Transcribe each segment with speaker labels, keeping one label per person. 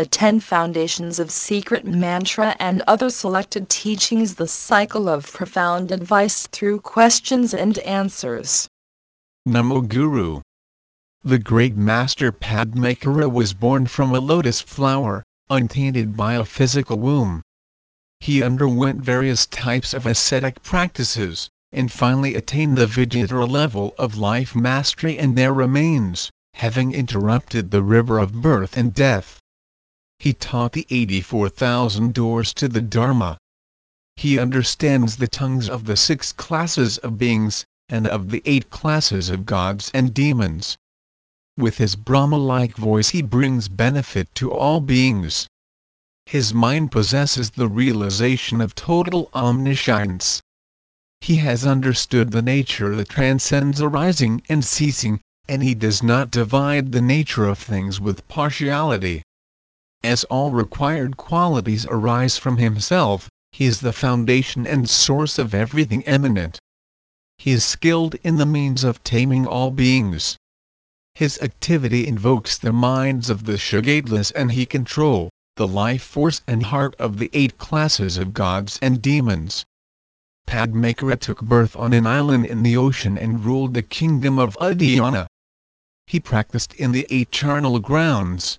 Speaker 1: the Ten Foundations of Secret Mantra and other selected teachings the cycle of profound advice through questions and answers.
Speaker 2: Namo Guru. The great master Padmakara was born from a lotus flower, untainted by a physical womb. He underwent various types of ascetic practices, and finally attained the Vidyadhara level of life mastery and there remains, having interrupted the river of birth and death. He taught the 84,000 doors to the Dharma. He understands the tongues of the six classes of beings, and of the eight classes of gods and demons. With his Brahma-like voice he brings benefit to all beings. His mind possesses the realization of total omniscience. He has understood the nature that transcends arising and ceasing, and he does not divide the nature of things with partiality. As all required qualities arise from himself, he is the foundation and source of everything eminent. He is skilled in the means of taming all beings. His activity invokes the minds of the Shagateless and he control the life force and heart of the eight classes of gods and demons. Padmakara took birth on an island in the ocean and ruled the kingdom of Udayana. He practiced in the eight charnel grounds,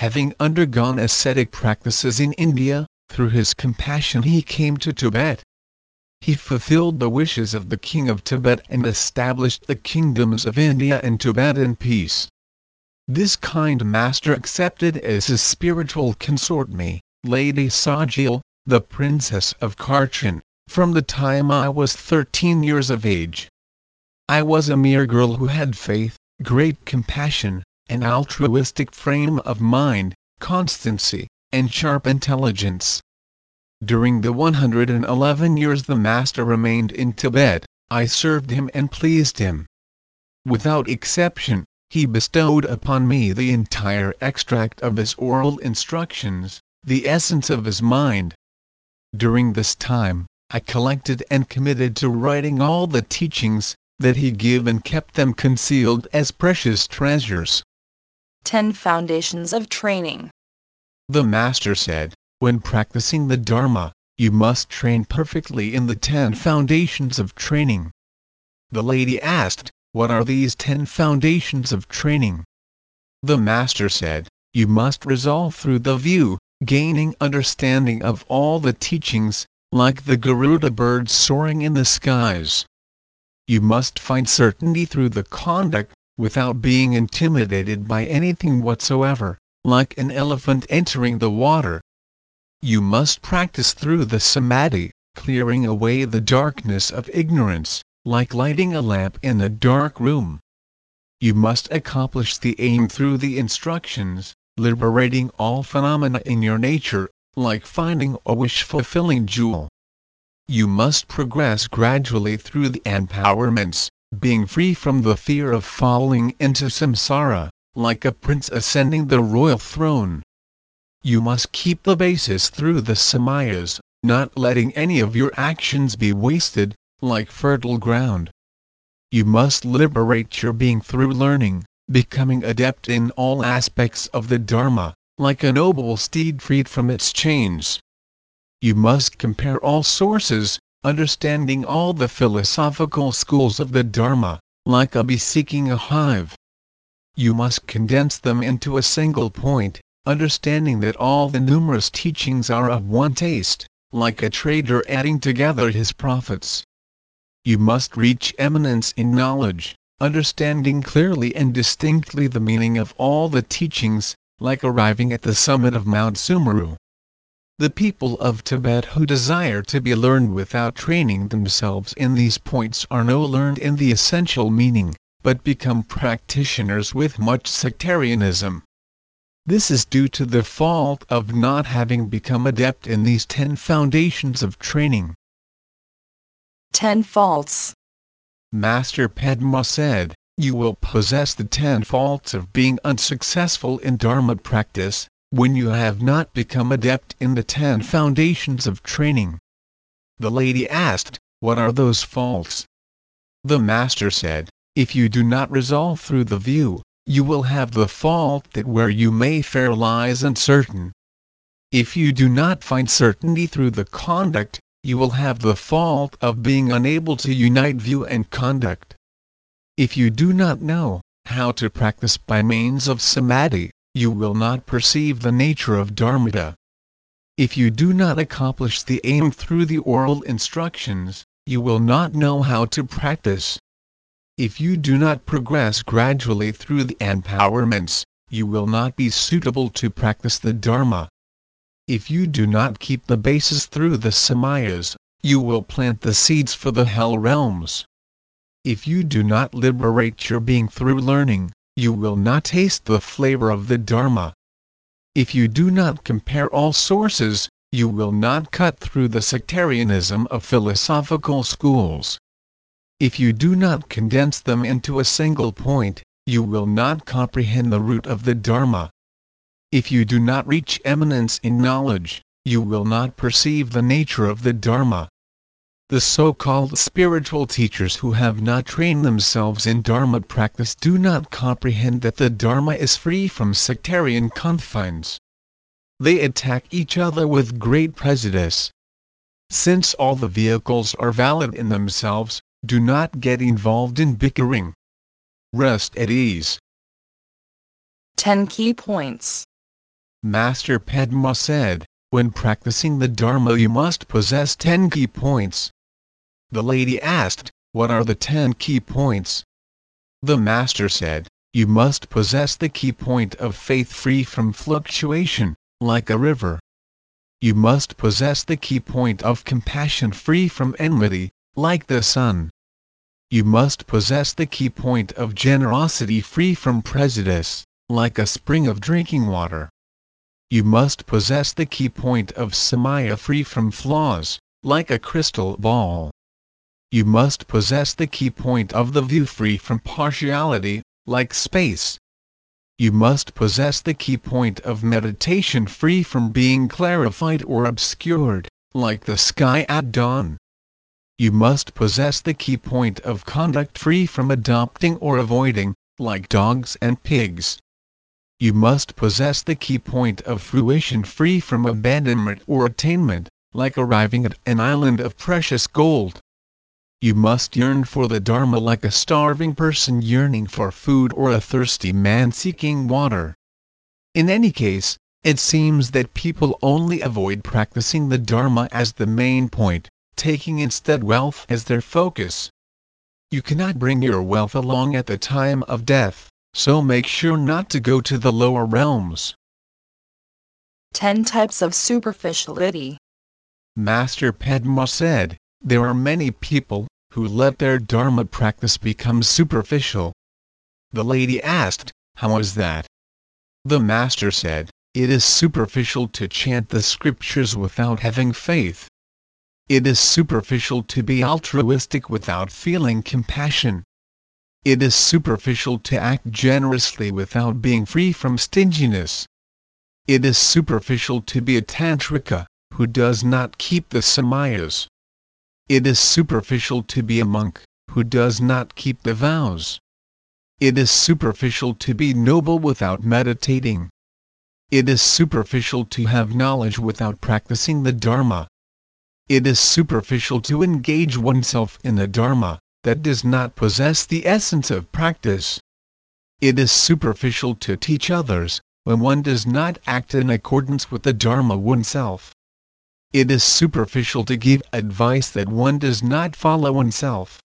Speaker 2: Having undergone ascetic practices in India, through his compassion he came to Tibet. He fulfilled the wishes of the king of Tibet and established the kingdoms of India and Tibet in peace. This kind master accepted as his spiritual consort me, Lady Tsogyal, the princess of Kharchen, from the time I was 13 years of age. I was a mere girl who had faith, great compassion, an altruistic frame of mind, constancy, and sharp intelligence. During the 111 years the Master remained in Tibet, I served him and pleased him. Without exception, he bestowed upon me the entire extract of his oral instructions, the essence of his mind. During this time, I collected and committed to writing all the teachings that he gave and kept them concealed as precious treasures.
Speaker 1: 10 Foundations of Training.
Speaker 2: The Master said, when practicing the Dharma, you must train perfectly in the 10 foundations of training. The lady asked, What are these 10 foundations of training? The Master said, You must resolve through the view, gaining understanding of all the teachings, like the Garuda bird soaring in the skies. You must find certainty through the conduct, without being intimidated by anything whatsoever, like an elephant entering the water. You must practice through the samadhi, clearing away the darkness of ignorance, like lighting a lamp in a dark room. You must accomplish the aim through the instructions, liberating all phenomena in your nature, like finding a wish-fulfilling jewel. You must progress gradually through the empowerments, being free from the fear of falling into samsara, like a prince ascending the royal throne. You must keep the basis through the samayas, not letting any of your actions be wasted, like fertile ground. You must liberate your being through learning, becoming adept in all aspects of the Dharma, like a noble steed freed from its chains. You must compare all sources, understanding all the philosophical schools of the Dharma, like a bee seeking a hive. You must condense them into a single point, understanding that all the numerous teachings are of one taste, like a trader adding together his profits. You must reach eminence in knowledge, understanding clearly and distinctly the meaning of all the teachings, like arriving at the summit of Mount Sumeru. The people of Tibet who desire to be learned without training themselves in these points are no learned in the essential meaning, but become practitioners with much sectarianism. This is due to the fault of not having become adept in these ten foundations of training.
Speaker 1: 10 Faults.
Speaker 2: Master Padma said, You will possess the ten faults of being unsuccessful in Dharma practice, when you have not become adept in the ten foundations of training. The lady asked, What are those faults? The Master said, If you do not resolve through the view, you will have the fault that where you may fare lies uncertain. If you do not find certainty through the conduct, you will have the fault of being unable to unite view and conduct. If you do not know how to practice by means of samadhi, you will not perceive the nature of dharmata. If you do not accomplish the aim through the oral instructions, you will not know how to practice. If you do not progress gradually through the empowerments, you will not be suitable to practice the Dharma. If you do not keep the basis through the samayas, you will plant the seeds for the hell realms. If you do not liberate your being through learning, you will not taste the flavor of the Dharma. If you do not compare all sources, you will not cut through the sectarianism of philosophical schools. If you do not condense them into a single point, you will not comprehend the root of the Dharma. If you do not reach eminence in knowledge, you will not perceive the nature of the Dharma. The so-called spiritual teachers who have not trained themselves in Dharma practice do not comprehend that the Dharma is free from sectarian confines. They attack each other with great prejudice. Since all the vehicles are valid in themselves, do not get involved in bickering. Rest at ease.
Speaker 1: 10 Key Points
Speaker 2: Master Padma said, when practicing the Dharma you must possess 10 key points. The lady asked, What are the ten key points? The Master said, You must possess the key point of faith free from fluctuation, like a river. You must possess the key point of compassion free from enmity, like the sun. You must possess the key point of generosity free from prejudice, like a spring of drinking water. You must possess the key point of samaya free from flaws, like a crystal ball you must possess the key point of the view free from partiality, like space. You must possess the key point of meditation free from being clarified or obscured, like the sky at dawn. You must possess the key point of conduct free from adopting or avoiding, like dogs and pigs. You must possess the key point of fruition free from abandonment or attainment, like arriving at an island of precious gold. You must yearn for the Dharma like a starving person yearning for food or a thirsty man seeking water. In any case, it seems that people only avoid practicing the Dharma as the main point, taking instead wealth as their focus. You cannot bring your wealth along at the time of death, so make sure not to go to the lower realms.
Speaker 1: 10 Types of Superficiality
Speaker 2: Master Padma said, there are many people who let their Dharma practice become superficial. The lady asked, How is that? The Master said, It is superficial to chant the scriptures without having faith. It is superficial to be altruistic without feeling compassion. It is superficial to act generously without being free from stinginess. It is superficial to be a tantrika, who does not keep the samayas. It is superficial to be a monk, who does not keep the vows. It is superficial to be noble without meditating. It is superficial to have knowledge without practicing the Dharma. It is superficial to engage oneself in the Dharma, that does not possess the essence of practice. It is superficial to teach others, when one does not act in accordance with the Dharma oneself. It is superficial to give advice that one does not follow oneself.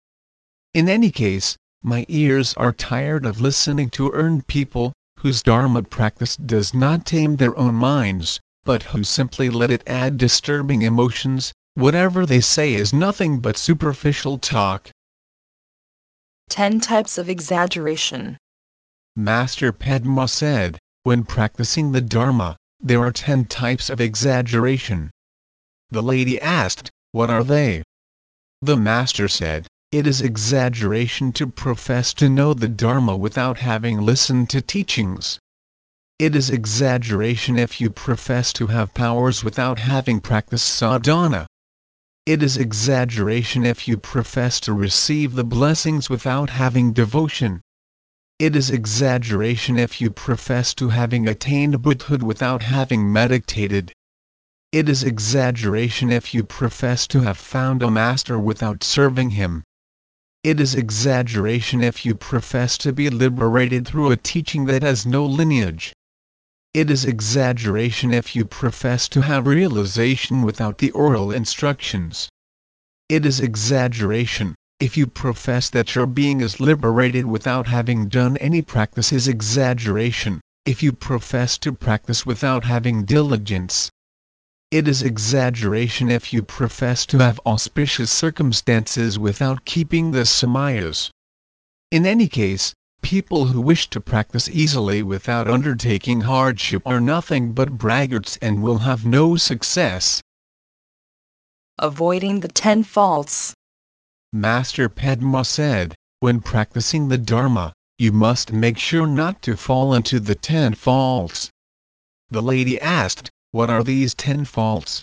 Speaker 2: In any case, my ears are tired of listening to earned people, whose Dharma practice does not tame their own minds, but who simply let it add disturbing emotions, whatever they say is nothing but superficial talk.
Speaker 1: 10 Types of Exaggeration
Speaker 2: Master Padma said, when practicing the Dharma, there are ten types of exaggeration. The lady asked, What are they? The Master said, It is exaggeration to profess to know the Dharma without having listened to teachings. It is exaggeration if you profess to have powers without having practiced sadhana. It is exaggeration if you profess to receive the blessings without having devotion. It is exaggeration if you profess to having attained Buddhahood without having meditated. It is exaggeration if you profess to have found a master without serving him. It is exaggeration if you profess to be liberated through a teaching that has no lineage. It is exaggeration if you profess to have realization without the oral instructions. It is exaggeration if you profess that your being is liberated without having done any practice is exaggeration, if you profess to practice without having diligence. It is exaggeration if you profess to have auspicious circumstances without keeping the samayas. In any case, people who wish to practice easily without undertaking hardship are nothing but braggarts and will have no success.
Speaker 1: Avoiding the ten faults.
Speaker 2: Master Padma said, when practicing the Dharma, you must make sure not to fall into the ten faults. The lady asked, What are these ten faults?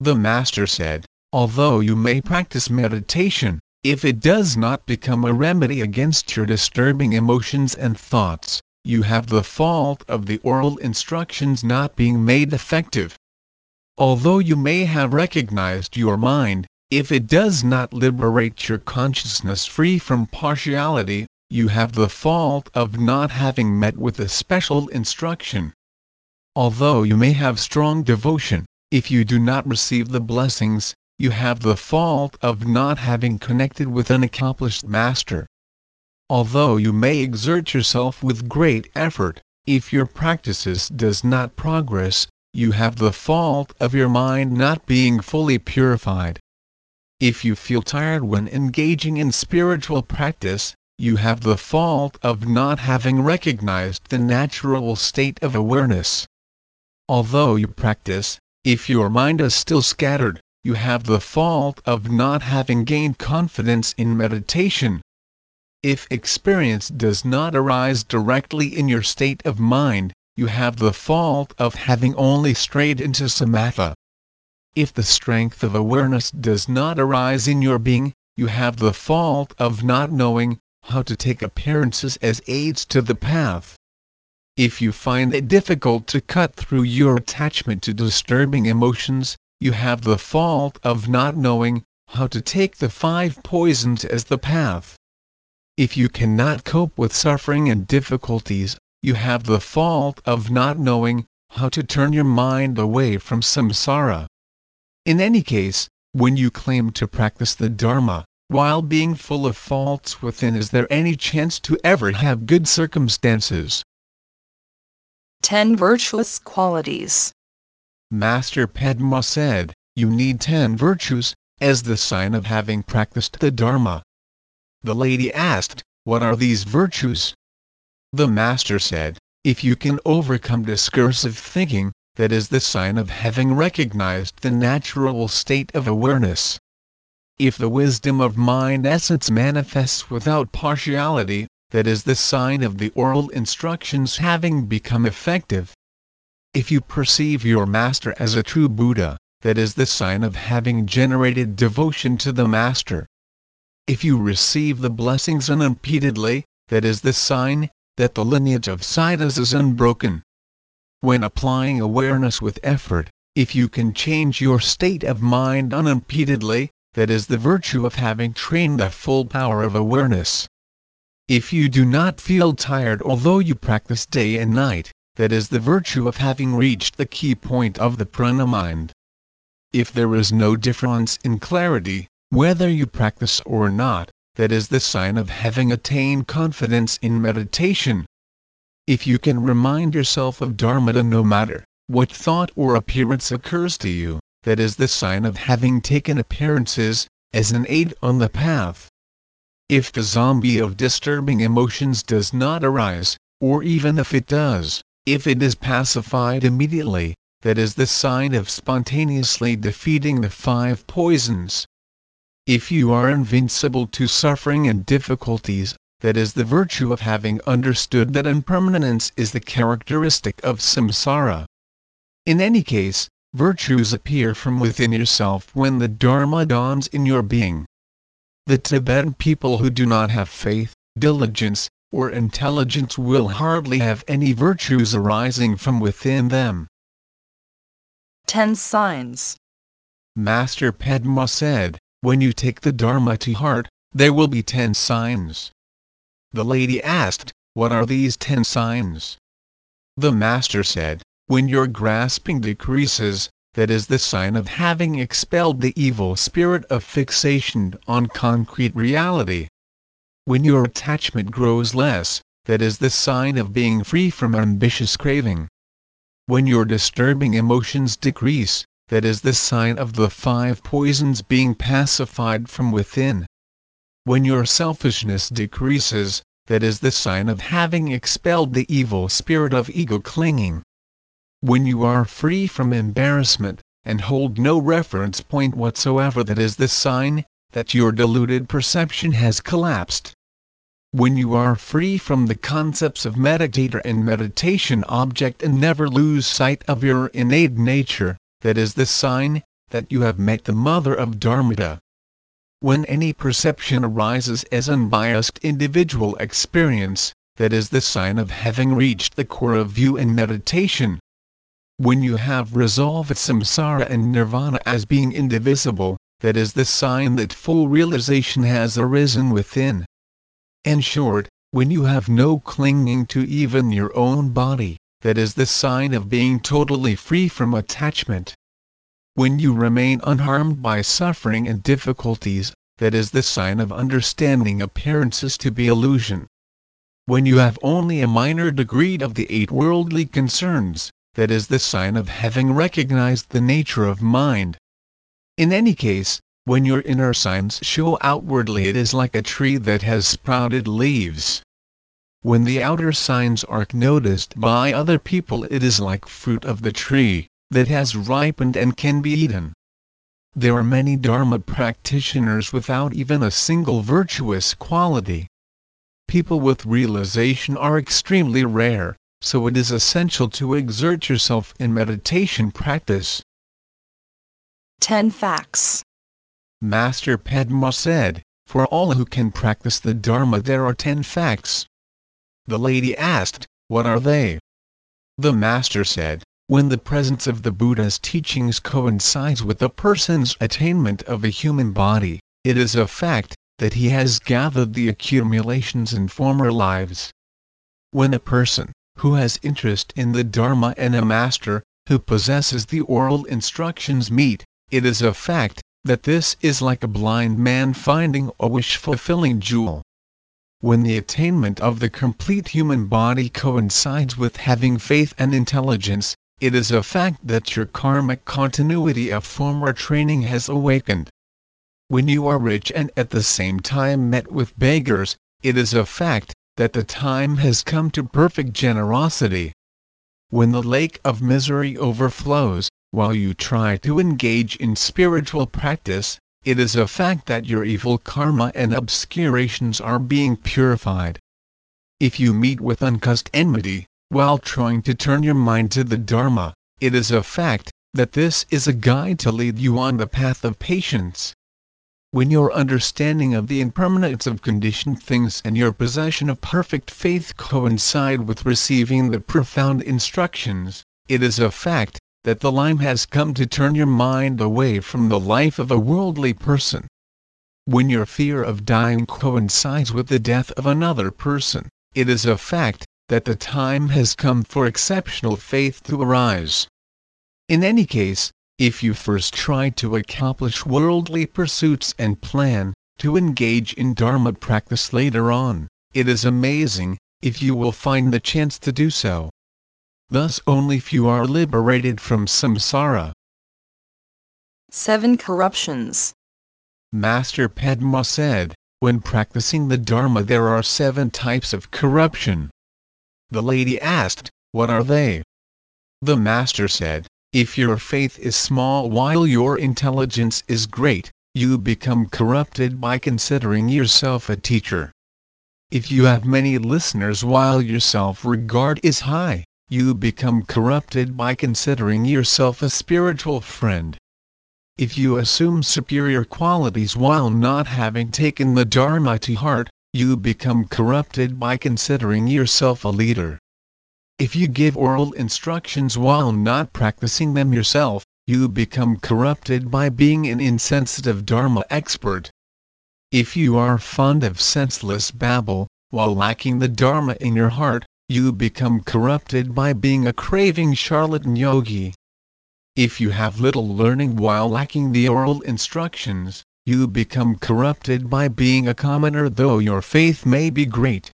Speaker 2: The Master said, Although you may practice meditation, if it does not become a remedy against your disturbing emotions and thoughts, you have the fault of the oral instructions not being made effective. Although you may have recognized your mind, if it does not liberate your consciousness free from partiality, you have the fault of not having met with a special instruction. Although you may have strong devotion, if you do not receive the blessings, you have the fault of not having connected with an accomplished master. Although you may exert yourself with great effort, if your practices does not progress, you have the fault of your mind not being fully purified. If you feel tired when engaging in spiritual practice, you have the fault of not having recognized the natural state of awareness. Although you practice, if your mind is still scattered, you have the fault of not having gained confidence in meditation. If experience does not arise directly in your state of mind, you have the fault of having only strayed into samatha. If the strength of awareness does not arise in your being, you have the fault of not knowing how to take appearances as aids to the path. If you find it difficult to cut through your attachment to disturbing emotions, you have the fault of not knowing how to take the five poisons as the path. If you cannot cope with suffering and difficulties, you have the fault of not knowing how to turn your mind away from samsara. In any case, when you claim to practice the Dharma, while being full of faults within is there any chance to ever have good circumstances?
Speaker 1: 10 Virtuous Qualities
Speaker 2: Master Padma said, you need ten virtues, as the sign of having practiced the Dharma. The lady asked, what are these virtues? The Master said, if you can overcome discursive thinking, that is the sign of having recognized the natural state of awareness. If the wisdom of mind essence manifests without partiality, that is the sign of the oral instructions having become effective. If you perceive your master as a true Buddha, that is the sign of having generated devotion to the master. If you receive the blessings unimpededly, that is the sign that the lineage of Siddhas is unbroken. When applying awareness with effort, if you can change your state of mind unimpededly, that is the virtue of having trained the full power of awareness. If you do not feel tired although you practice day and night, that is the virtue of having reached the key point of the prana mind. If there is no difference in clarity, whether you practice or not, that is the sign of having attained confidence in meditation. If you can remind yourself of Dharmata no matter what thought or appearance occurs to you, that is the sign of having taken appearances as an aid on the path. If the zombie of disturbing emotions does not arise, or even if it does, if it is pacified immediately, that is the sign of spontaneously defeating the five poisons. If you are invincible to suffering and difficulties, that is the virtue of having understood that impermanence is the characteristic of samsara. In any case, virtues appear from within yourself when the Dharma dawns in your being. The Tibetan people who do not have faith, diligence, or intelligence will hardly have any virtues arising from within them.
Speaker 1: 10 signs.
Speaker 2: Master Padma said, when you take the Dharma to heart, there will be ten signs. The lady asked, what are these ten signs? The Master said, when your grasping decreases, that is the sign of having expelled the evil spirit of fixation on concrete reality. When your attachment grows less, that is the sign of being free from ambitious craving. When your disturbing emotions decrease, that is the sign of the five poisons being pacified from within. When your selfishness decreases, that is the sign of having expelled the evil spirit of ego clinging. When you are free from embarrassment, and hold no reference point whatsoever that is the sign that your deluded perception has collapsed. When you are free from the concepts of meditator and meditation object and never lose sight of your innate nature, that is the sign that you have met the mother of Dharmata. When any perception arises as unbiased individual experience, that is the sign of having reached the core of view and meditation. When you have resolved samsara and nirvana as being indivisible, that is the sign that full realization has arisen within. In short, when you have no clinging to even your own body, that is the sign of being totally free from attachment. When you remain unharmed by suffering and difficulties, that is the sign of understanding appearances to be illusion. When you have only a minor degree of the eight worldly concerns, that is the sign of having recognized the nature of mind. In any case, when your inner signs show outwardly it is like a tree that has sprouted leaves. When the outer signs are noticed by other people it is like fruit of the tree, that has ripened and can be eaten. There are many Dharma practitioners without even a single virtuous quality. People with realization are extremely rare, so it is essential to exert yourself in meditation practice.
Speaker 1: 10 facts.
Speaker 2: Master Padma said, For all who can practice the Dharma there are ten facts. The lady asked, What are they? The Master said, When the presence of the Buddha's teachings coincides with a person's attainment of a human body, it is a fact that he has gathered the accumulations in former lives. When a person, who has interest in the Dharma and a master, who possesses the oral instructions meet, it is a fact that this is like a blind man finding a wish-fulfilling jewel. When the attainment of the complete human body coincides with having faith and intelligence, it is a fact that your karmic continuity of former training has awakened. When you are rich and at the same time met with beggars, it is a fact that the time has come to perfect generosity. When the lake of misery overflows, while you try to engage in spiritual practice, it is a fact that your evil karma and obscurations are being purified. If you meet with uncaused enmity, while trying to turn your mind to the Dharma, it is a fact that this is a guide to lead you on the path of patience. When your understanding of the impermanence of conditioned things and your possession of perfect faith coincide with receiving the profound instructions, it is a fact that the lime has come to turn your mind away from the life of a worldly person. When your fear of dying coincides with the death of another person, it is a fact that the time has come for exceptional faith to arise. In any case, if you first try to accomplish worldly pursuits and plan to engage in Dharma practice later on, it is amazing if you will find the chance to do so. Thus only few are liberated from samsara.
Speaker 1: 7 corruptions.
Speaker 2: Master Padma said, when practicing the Dharma there are seven types of corruption. The lady asked, what are they? The Master said, if your faith is small while your intelligence is great, you become corrupted by considering yourself a teacher. If you have many listeners while your self-regard is high, you become corrupted by considering yourself a spiritual friend. If you assume superior qualities while not having taken the Dharma to heart, you become corrupted by considering yourself a leader. If you give oral instructions while not practicing them yourself, you become corrupted by being an insensitive Dharma expert. If you are fond of senseless babble, while lacking the Dharma in your heart, you become corrupted by being a craving charlatan yogi. If you have little learning while lacking the oral instructions, you become corrupted by being a commoner though your faith may be great.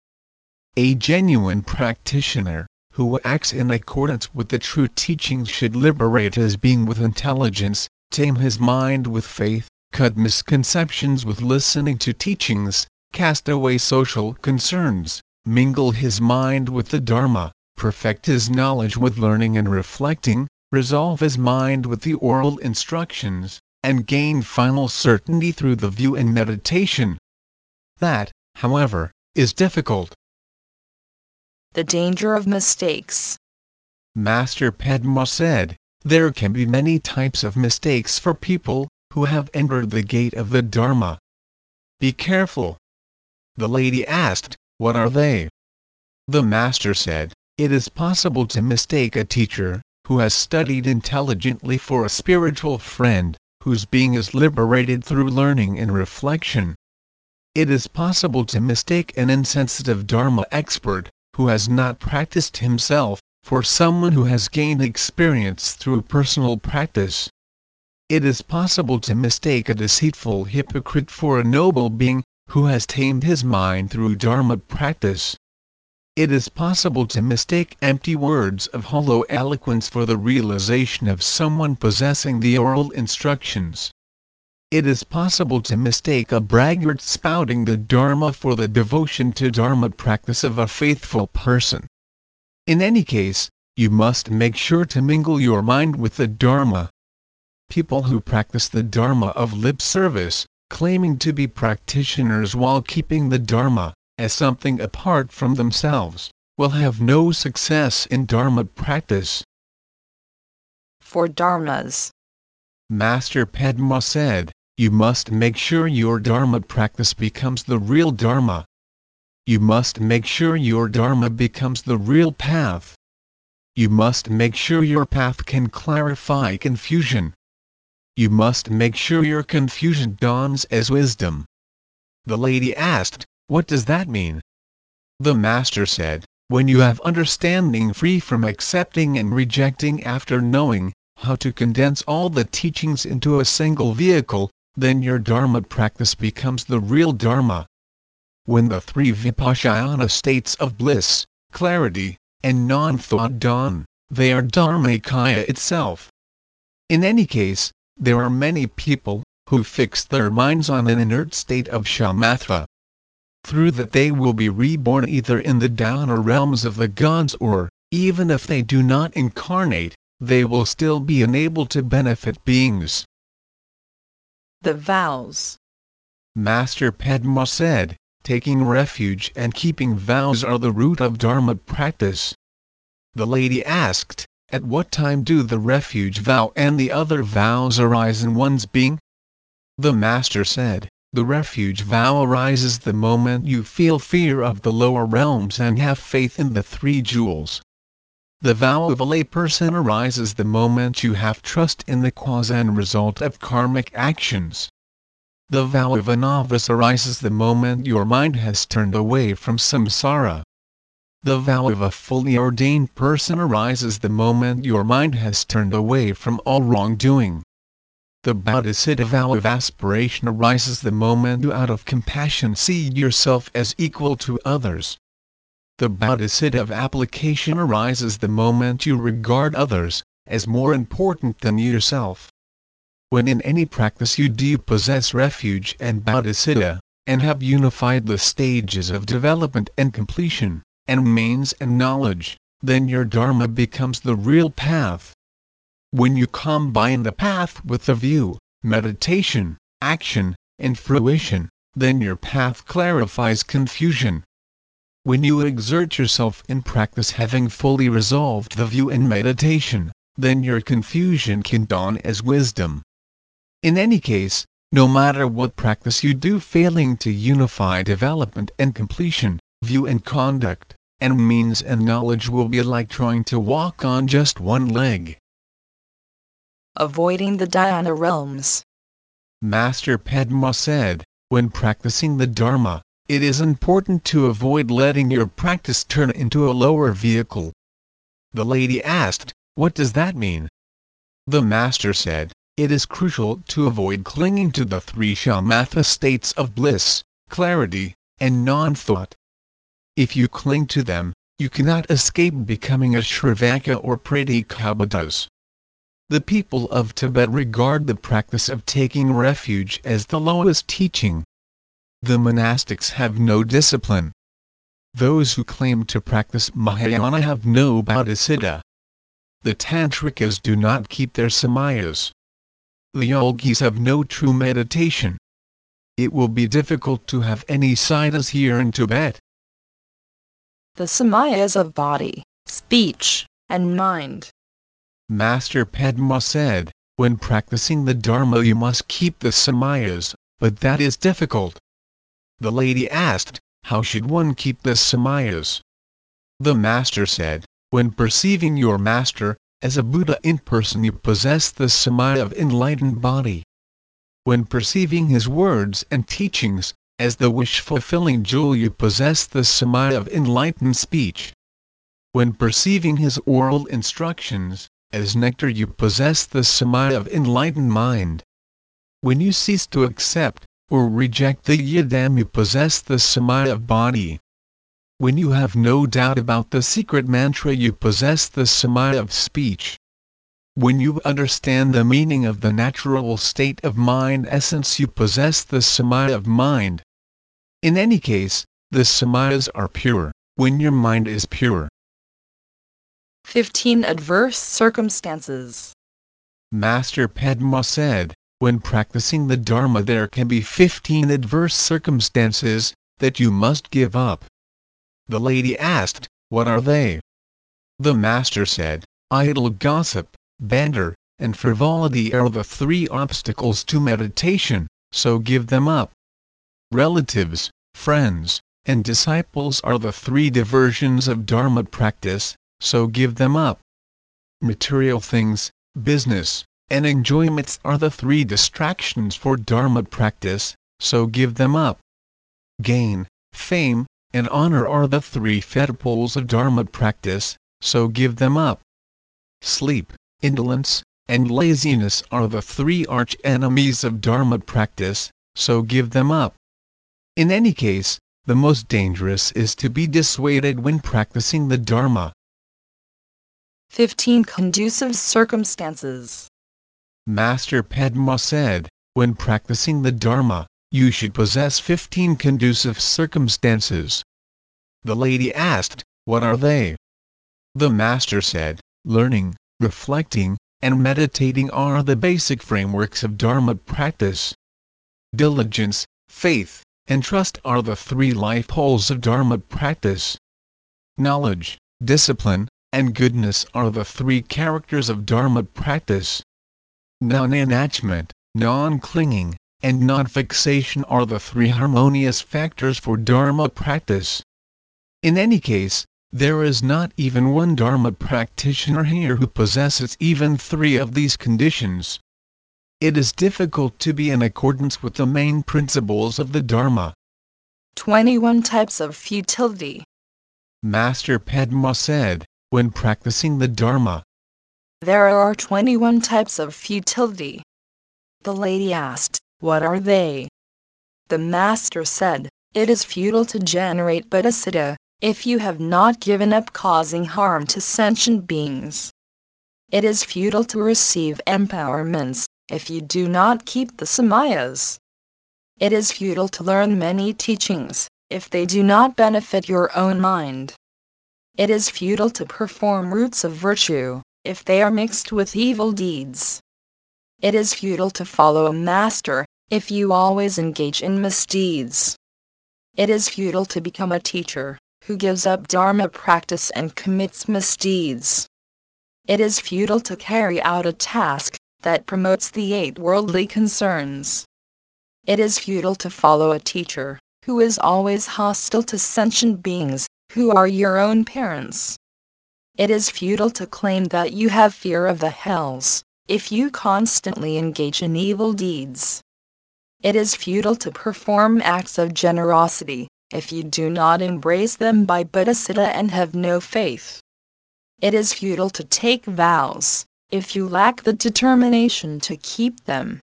Speaker 2: A genuine practitioner, who acts in accordance with the true teachings should liberate his being with intelligence, tame his mind with faith, cut misconceptions with listening to teachings, cast away social concerns, mingle his mind with the Dharma, perfect his knowledge with learning and reflecting, resolve his mind with the oral instructions, and gain final certainty through the view and meditation. That, however, is difficult.
Speaker 1: The danger of mistakes.
Speaker 2: Master Padma said, there can be many types of mistakes for people who have entered the gate of the Dharma. Be careful. The lady asked, What are they? The Master said, It is possible to mistake a teacher, who has studied intelligently for a spiritual friend, whose being is liberated through learning and reflection. It is possible to mistake an insensitive Dharma expert, who has not practiced himself, for someone who has gained experience through personal practice. It is possible to mistake a deceitful hypocrite for a noble being, who has tamed his mind through Dharma practice. It is possible to mistake empty words of hollow eloquence for the realization of someone possessing the oral instructions. It is possible to mistake a braggart spouting the Dharma for the devotion to Dharma practice of a faithful person. In any case, you must make sure to mingle your mind with the Dharma. People who practice the Dharma of lip service, claiming to be practitioners while keeping the Dharma, as something apart from themselves, will have no success in Dharma practice.
Speaker 1: Four Dharmas.
Speaker 2: Master Padma said, you must make sure your Dharma practice becomes the real Dharma. You must make sure your Dharma becomes the real path. You must make sure your path can clarify confusion. You must make sure your confusion dawns as wisdom. The lady asked, What does that mean? The Master said, When you have understanding free from accepting and rejecting after knowing how to condense all the teachings into a single vehicle, then your Dharma practice becomes the real Dharma. When the three Vipassana states of bliss, clarity, and non-thought dawn, they are Dharmakaya itself. In any case, there are many people, who fix their minds on an inert state of shamatha. Through that they will be reborn either in the downer realms of the gods or, even if they do not incarnate, they will still be enabled to benefit beings.
Speaker 1: The vows.
Speaker 2: Master Padma said, taking refuge and keeping vows are the root of Dharma practice. The lady asked, at what time do the refuge vow and the other vows arise in one's being? The Master said, the refuge vow arises the moment you feel fear of the lower realms and have faith in the three jewels. The vow of a layperson arises the moment you have trust in the cause and result of karmic actions. The vow of a novice arises the moment your mind has turned away from samsara. The vow of a fully ordained person arises the moment your mind has turned away from all wrongdoing. The Bodhisattva vow of aspiration arises the moment you out of compassion see yourself as equal to others. The bodhisattva of application arises the moment you regard others as more important than yourself. When in any practice you do possess refuge and bodhisattva, and have unified the stages of development and completion, and means and knowledge, then your Dharma becomes the real path. When you combine the path with the view, meditation, action, and fruition, then your path clarifies confusion, when you exert yourself in practice having fully resolved the view in meditation, then your confusion can dawn as wisdom. In any case, no matter what practice you do failing to unify development and completion, view and conduct, and means and knowledge will be like trying to walk on just one leg.
Speaker 1: Avoiding the dhyana realms.
Speaker 2: Master Padma said, when practicing the Dharma, it is important to avoid letting your practice turn into a lower vehicle. The lady asked, What does that mean? The Master said, It is crucial to avoid clinging to the three shamatha states of bliss, clarity, and non thought. If you cling to them, you cannot escape becoming a Shravaka or Pratyekabuddhas. The people of Tibet regard the practice of taking refuge as the lowest teaching. The monastics have no discipline. Those who claim to practice Mahayana have no bodhicitta. The Tantrikas do not keep their samayas. The yogis have no true meditation. It will be difficult to have any siddhas here in Tibet.
Speaker 1: The samayas of body, speech, and mind.
Speaker 2: Master Padma said, when practicing the Dharma you must keep the samayas, but that is difficult. The lady asked, How should one keep the samayas? The Master said, When perceiving your Master, as a Buddha in person you possess the samaya of enlightened body. When perceiving his words and teachings, as the wish-fulfilling jewel you possess the samaya of enlightened speech. When perceiving his oral instructions, as nectar you possess the samaya of enlightened mind. When you cease to accept, or reject the yidam you possess the samaya of body. When you have no doubt about the secret mantra you possess the samaya of speech. When you understand the meaning of the natural state of mind essence you possess the samaya of mind. In any case, the samayas are pure, when your mind is pure.
Speaker 1: 15 Adverse Circumstances
Speaker 2: Master Padma said, when practicing the Dharma there can be 15 adverse circumstances that you must give up. The lady asked, What are they? The Master said, Idle gossip, banter, and frivolity are the three obstacles to meditation, so give them up. Relatives, friends, and disciples are the three diversions of Dharma practice, so give them up. Material things, business, and enjoyments are the three distractions for Dharma practice, so give them up. Gain, fame, and honor are the three fetters of Dharma practice, so give them up. Sleep, indolence, and laziness are the three arch enemies of Dharma practice, so give them up. In any case, the most dangerous is to be dissuaded when practicing the Dharma.
Speaker 1: 15 Conducive Circumstances
Speaker 2: Master Padma said, when practicing the Dharma, you should possess 15 conducive circumstances. The lady asked, What are they? The Master said, Learning, reflecting, and meditating are the basic frameworks of Dharma practice. Diligence, faith, and trust are the three life poles of Dharma practice. Knowledge, discipline, and goodness are the three characters of Dharma practice. Non-attachment, non-clinging, and non-fixation are the three harmonious factors for Dharma practice. In any case, there is not even one Dharma practitioner here who possesses even three of these conditions. It is difficult to be in accordance with the main principles of the Dharma.
Speaker 1: 21 Types of Futility
Speaker 2: Master Padma said, when practicing the Dharma,
Speaker 1: there are 21 types of futility. The lady asked, What are they? The master said, It is futile to generate bodhicitta, if you have not given up causing harm to sentient beings. It is futile to receive empowerments, if you do not keep the samayas. It is futile to learn many teachings, if they do not benefit your own mind. It is futile to perform roots of virtue, if they are mixed with evil deeds. It is futile to follow a master, if you always engage in misdeeds. It is futile to become a teacher, who gives up Dharma practice and commits misdeeds. It is futile to carry out a task, that promotes the eight worldly concerns. It is futile to follow a teacher who is always hostile to sentient beings who are your own parents. It is futile to claim that you have fear of the hells if you constantly engage in evil deeds. It is futile to perform acts of generosity if you do not embrace them by bodhicitta and have no faith. It is futile to take vows if you lack the determination to keep them.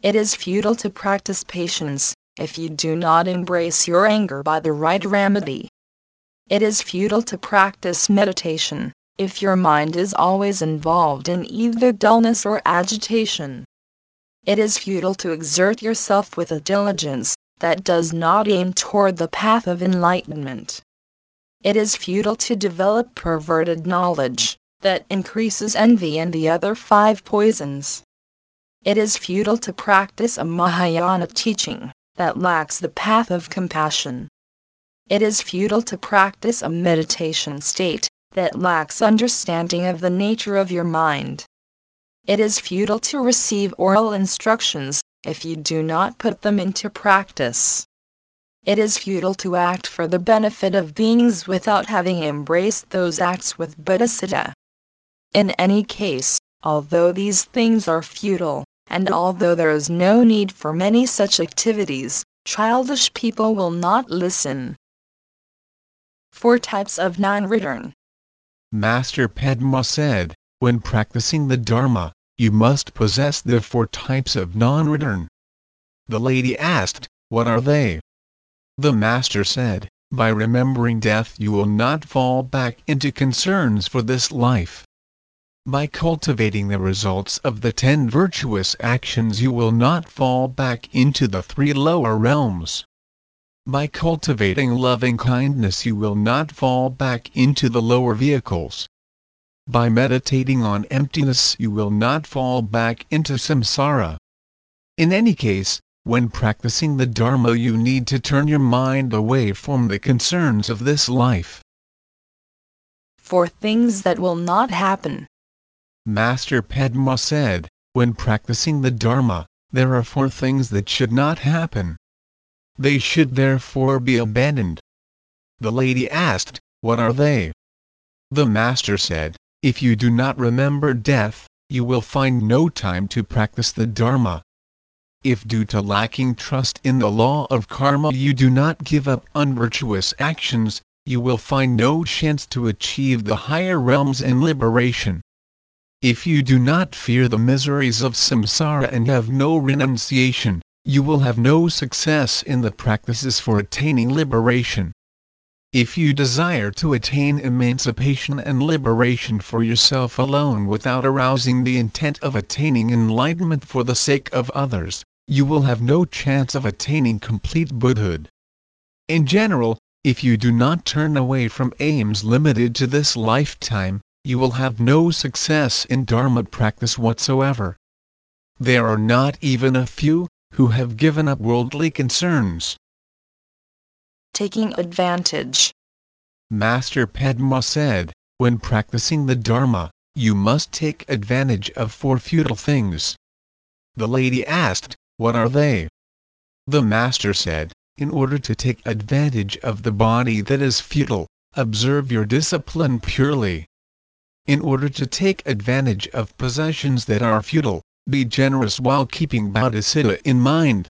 Speaker 1: It is futile to practice patience if you do not embrace your anger by the right remedy. It is futile to practice meditation if your mind is always involved in either dullness or agitation. It is futile to exert yourself with a diligence that does not aim toward the path of enlightenment. It is futile to develop perverted knowledge that increases envy and the other five poisons. It is futile to practice a Mahayana teaching that lacks the path of compassion. It is futile to practice a meditation state that lacks understanding of the nature of your mind. It is futile to receive oral instructions if you do not put them into practice. It is futile to act for the benefit of beings without having embraced those acts with bodhicitta. In any case, although these things are futile, and although there is no need for many such activities, childish people will not listen. Four types of non-return.
Speaker 2: Master Padma said, when practicing the Dharma, you must possess the four types of non-return. The lady asked, what are they? The Master said, by remembering death you will not fall back into concerns for this life. By cultivating the results of the ten virtuous actions you will not fall back into the three lower realms. By cultivating loving kindness you will not fall back into the lower vehicles. By meditating on emptiness you will not fall back into samsara. In any case, when practicing the Dharma you need to turn your mind away from the concerns of this life.
Speaker 1: Four things that will not happen.
Speaker 2: Master Padma said, when practicing the Dharma, there are four things that should not happen. They should therefore be abandoned. The lady asked, What are they? The Master said, If you do not remember death, you will find no time to practice the Dharma. If due to lacking trust in the law of karma you do not give up unvirtuous actions, you will find no chance to achieve the higher realms and liberation. If you do not fear the miseries of samsara and have no renunciation, you will have no success in the practices for attaining liberation. If you desire to attain emancipation and liberation for yourself alone without arousing the intent of attaining enlightenment for the sake of others, you will have no chance of attaining complete Buddhahood. In general, if you do not turn away from aims limited to this lifetime, you will have no success in Dharma practice whatsoever. There are not even a few who have given up worldly concerns.
Speaker 1: Taking advantage.
Speaker 2: Master Padma said, when practicing the Dharma, you must take advantage of four futile things. The lady asked, What are they? The Master said, In order to take advantage of the body that is futile, observe your discipline purely. In order to take advantage of possessions that are futile, be generous while keeping bodhicitta in mind.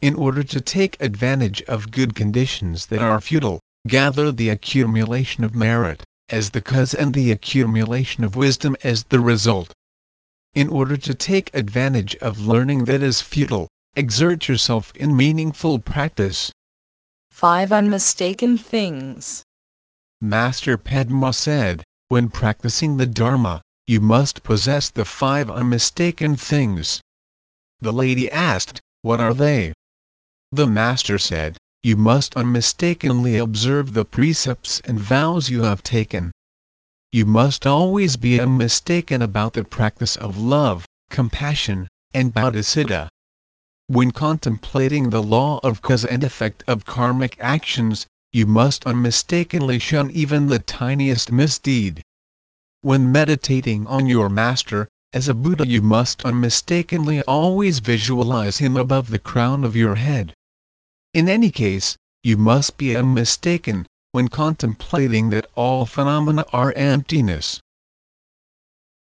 Speaker 2: In order to take advantage of good conditions that are futile, gather the accumulation of merit as the cause and the accumulation of wisdom as the result. In order to take advantage of learning that is futile, exert yourself in meaningful practice.
Speaker 1: Five unmistaken things.
Speaker 2: Master Padma said, when practicing the Dharma, you must possess the five unmistaken things. The lady asked, What are they? The Master said, You must unmistakenly observe the precepts and vows you have taken. You must always be unmistaken about the practice of love, compassion, and bodhicitta. When contemplating the law of cause and effect of karmic actions, you must unmistakenly shun even the tiniest misdeed. When meditating on your master, As a Buddha you must unmistakably always visualize him above the crown of your head. In any case, you must be unmistaken when contemplating that all phenomena are emptiness.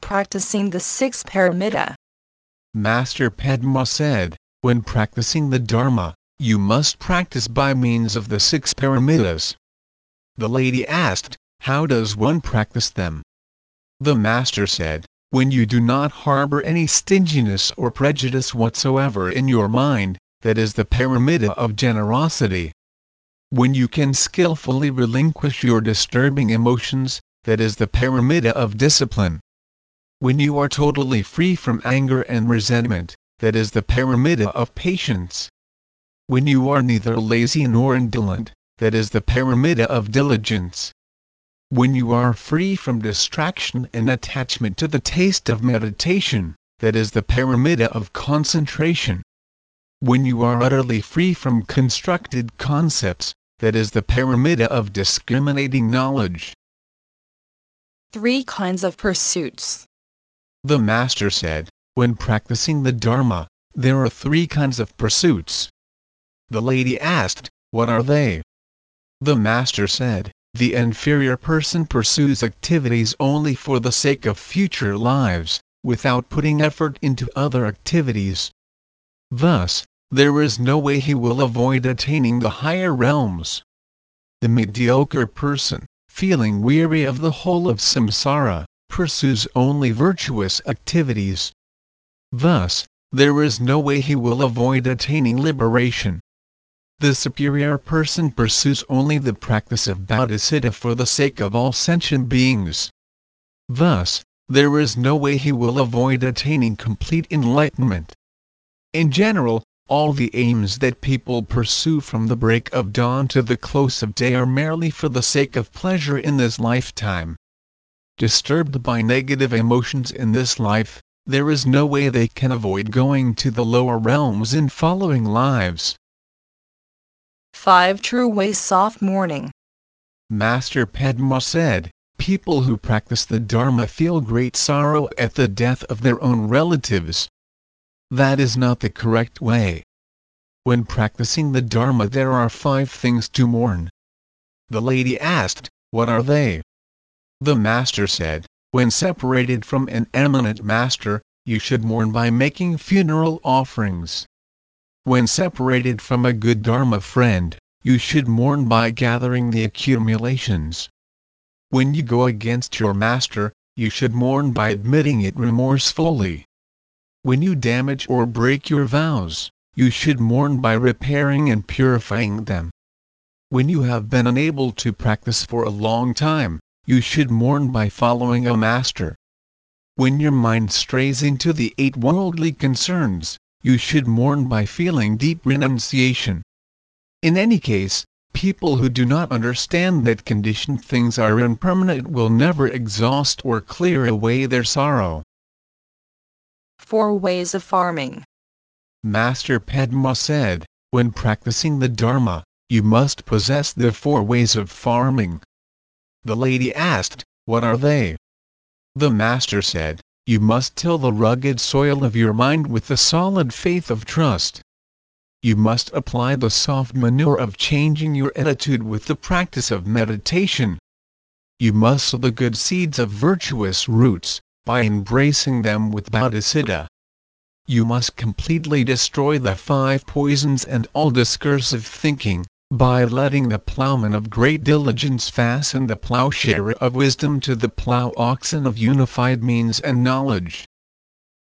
Speaker 1: Practicing the six paramita.
Speaker 2: Master Padma said, when practicing the Dharma, you must practice by means of the six paramitas. The lady asked, How does one practice them? The Master said, When you do not harbor any stinginess or prejudice whatsoever in your mind, that is the paramita of generosity. When you can skillfully relinquish your disturbing emotions, that is the paramita of discipline. When you are totally free from anger and resentment, that is the paramita of patience. When you are neither lazy nor indolent, that is the paramita of diligence. When you are free from distraction and attachment to the taste of meditation, that is the paramita of concentration. When you are utterly free from constructed concepts, that is the paramita of discriminating knowledge.
Speaker 1: Three kinds of pursuits.
Speaker 2: The Master said, when practicing the Dharma, there are three kinds of pursuits. The lady asked, What are they? The Master said, The inferior person pursues activities only for the sake of future lives, without putting effort into other activities. Thus, there is no way he will avoid attaining the higher realms. The mediocre person, feeling weary of the whole of samsara, pursues only virtuous activities. Thus, there is no way he will avoid attaining liberation. The superior person pursues only the practice of bodhicitta for the sake of all sentient beings. Thus, there is no way he will avoid attaining complete enlightenment. In general, all the aims that people pursue from the break of dawn to the close of day are merely for the sake of pleasure in this lifetime. Disturbed by negative emotions in this life, there is no way they can avoid going to the lower realms in following lives.
Speaker 1: 5 True Ways of Mourning.
Speaker 2: Master Padma said, People who practice the Dharma feel great sorrow at the death of their own relatives. That is not the correct way. When practicing the Dharma, there are five things to mourn. The lady asked, What are they? The Master said, When separated from an eminent Master, you should mourn by making funeral offerings. When separated from a good Dharma friend, you should mourn by gathering the accumulations. When you go against your master, you should mourn by admitting it remorsefully. When you damage or break your vows, you should mourn by repairing and purifying them. When you have been unable to practice for a long time, you should mourn by following a master. When your mind strays into the eight worldly concerns, you should mourn by feeling deep renunciation. In any case, people who do not understand that conditioned things are impermanent will never exhaust or clear away their sorrow.
Speaker 1: Four Ways of Farming.
Speaker 2: Master Padma said, when practicing the Dharma, you must possess the four ways of farming. The lady asked, What are they? The Master said, you must till the rugged soil of your mind with the solid faith of trust. You must apply the soft manure of changing your attitude with the practice of meditation. You must sow the good seeds of virtuous roots, by embracing them with bodhicitta. You must completely destroy the five poisons and all discursive thinking, by letting the plowman of great diligence fasten the plowshare of wisdom to the plow oxen of unified means and knowledge.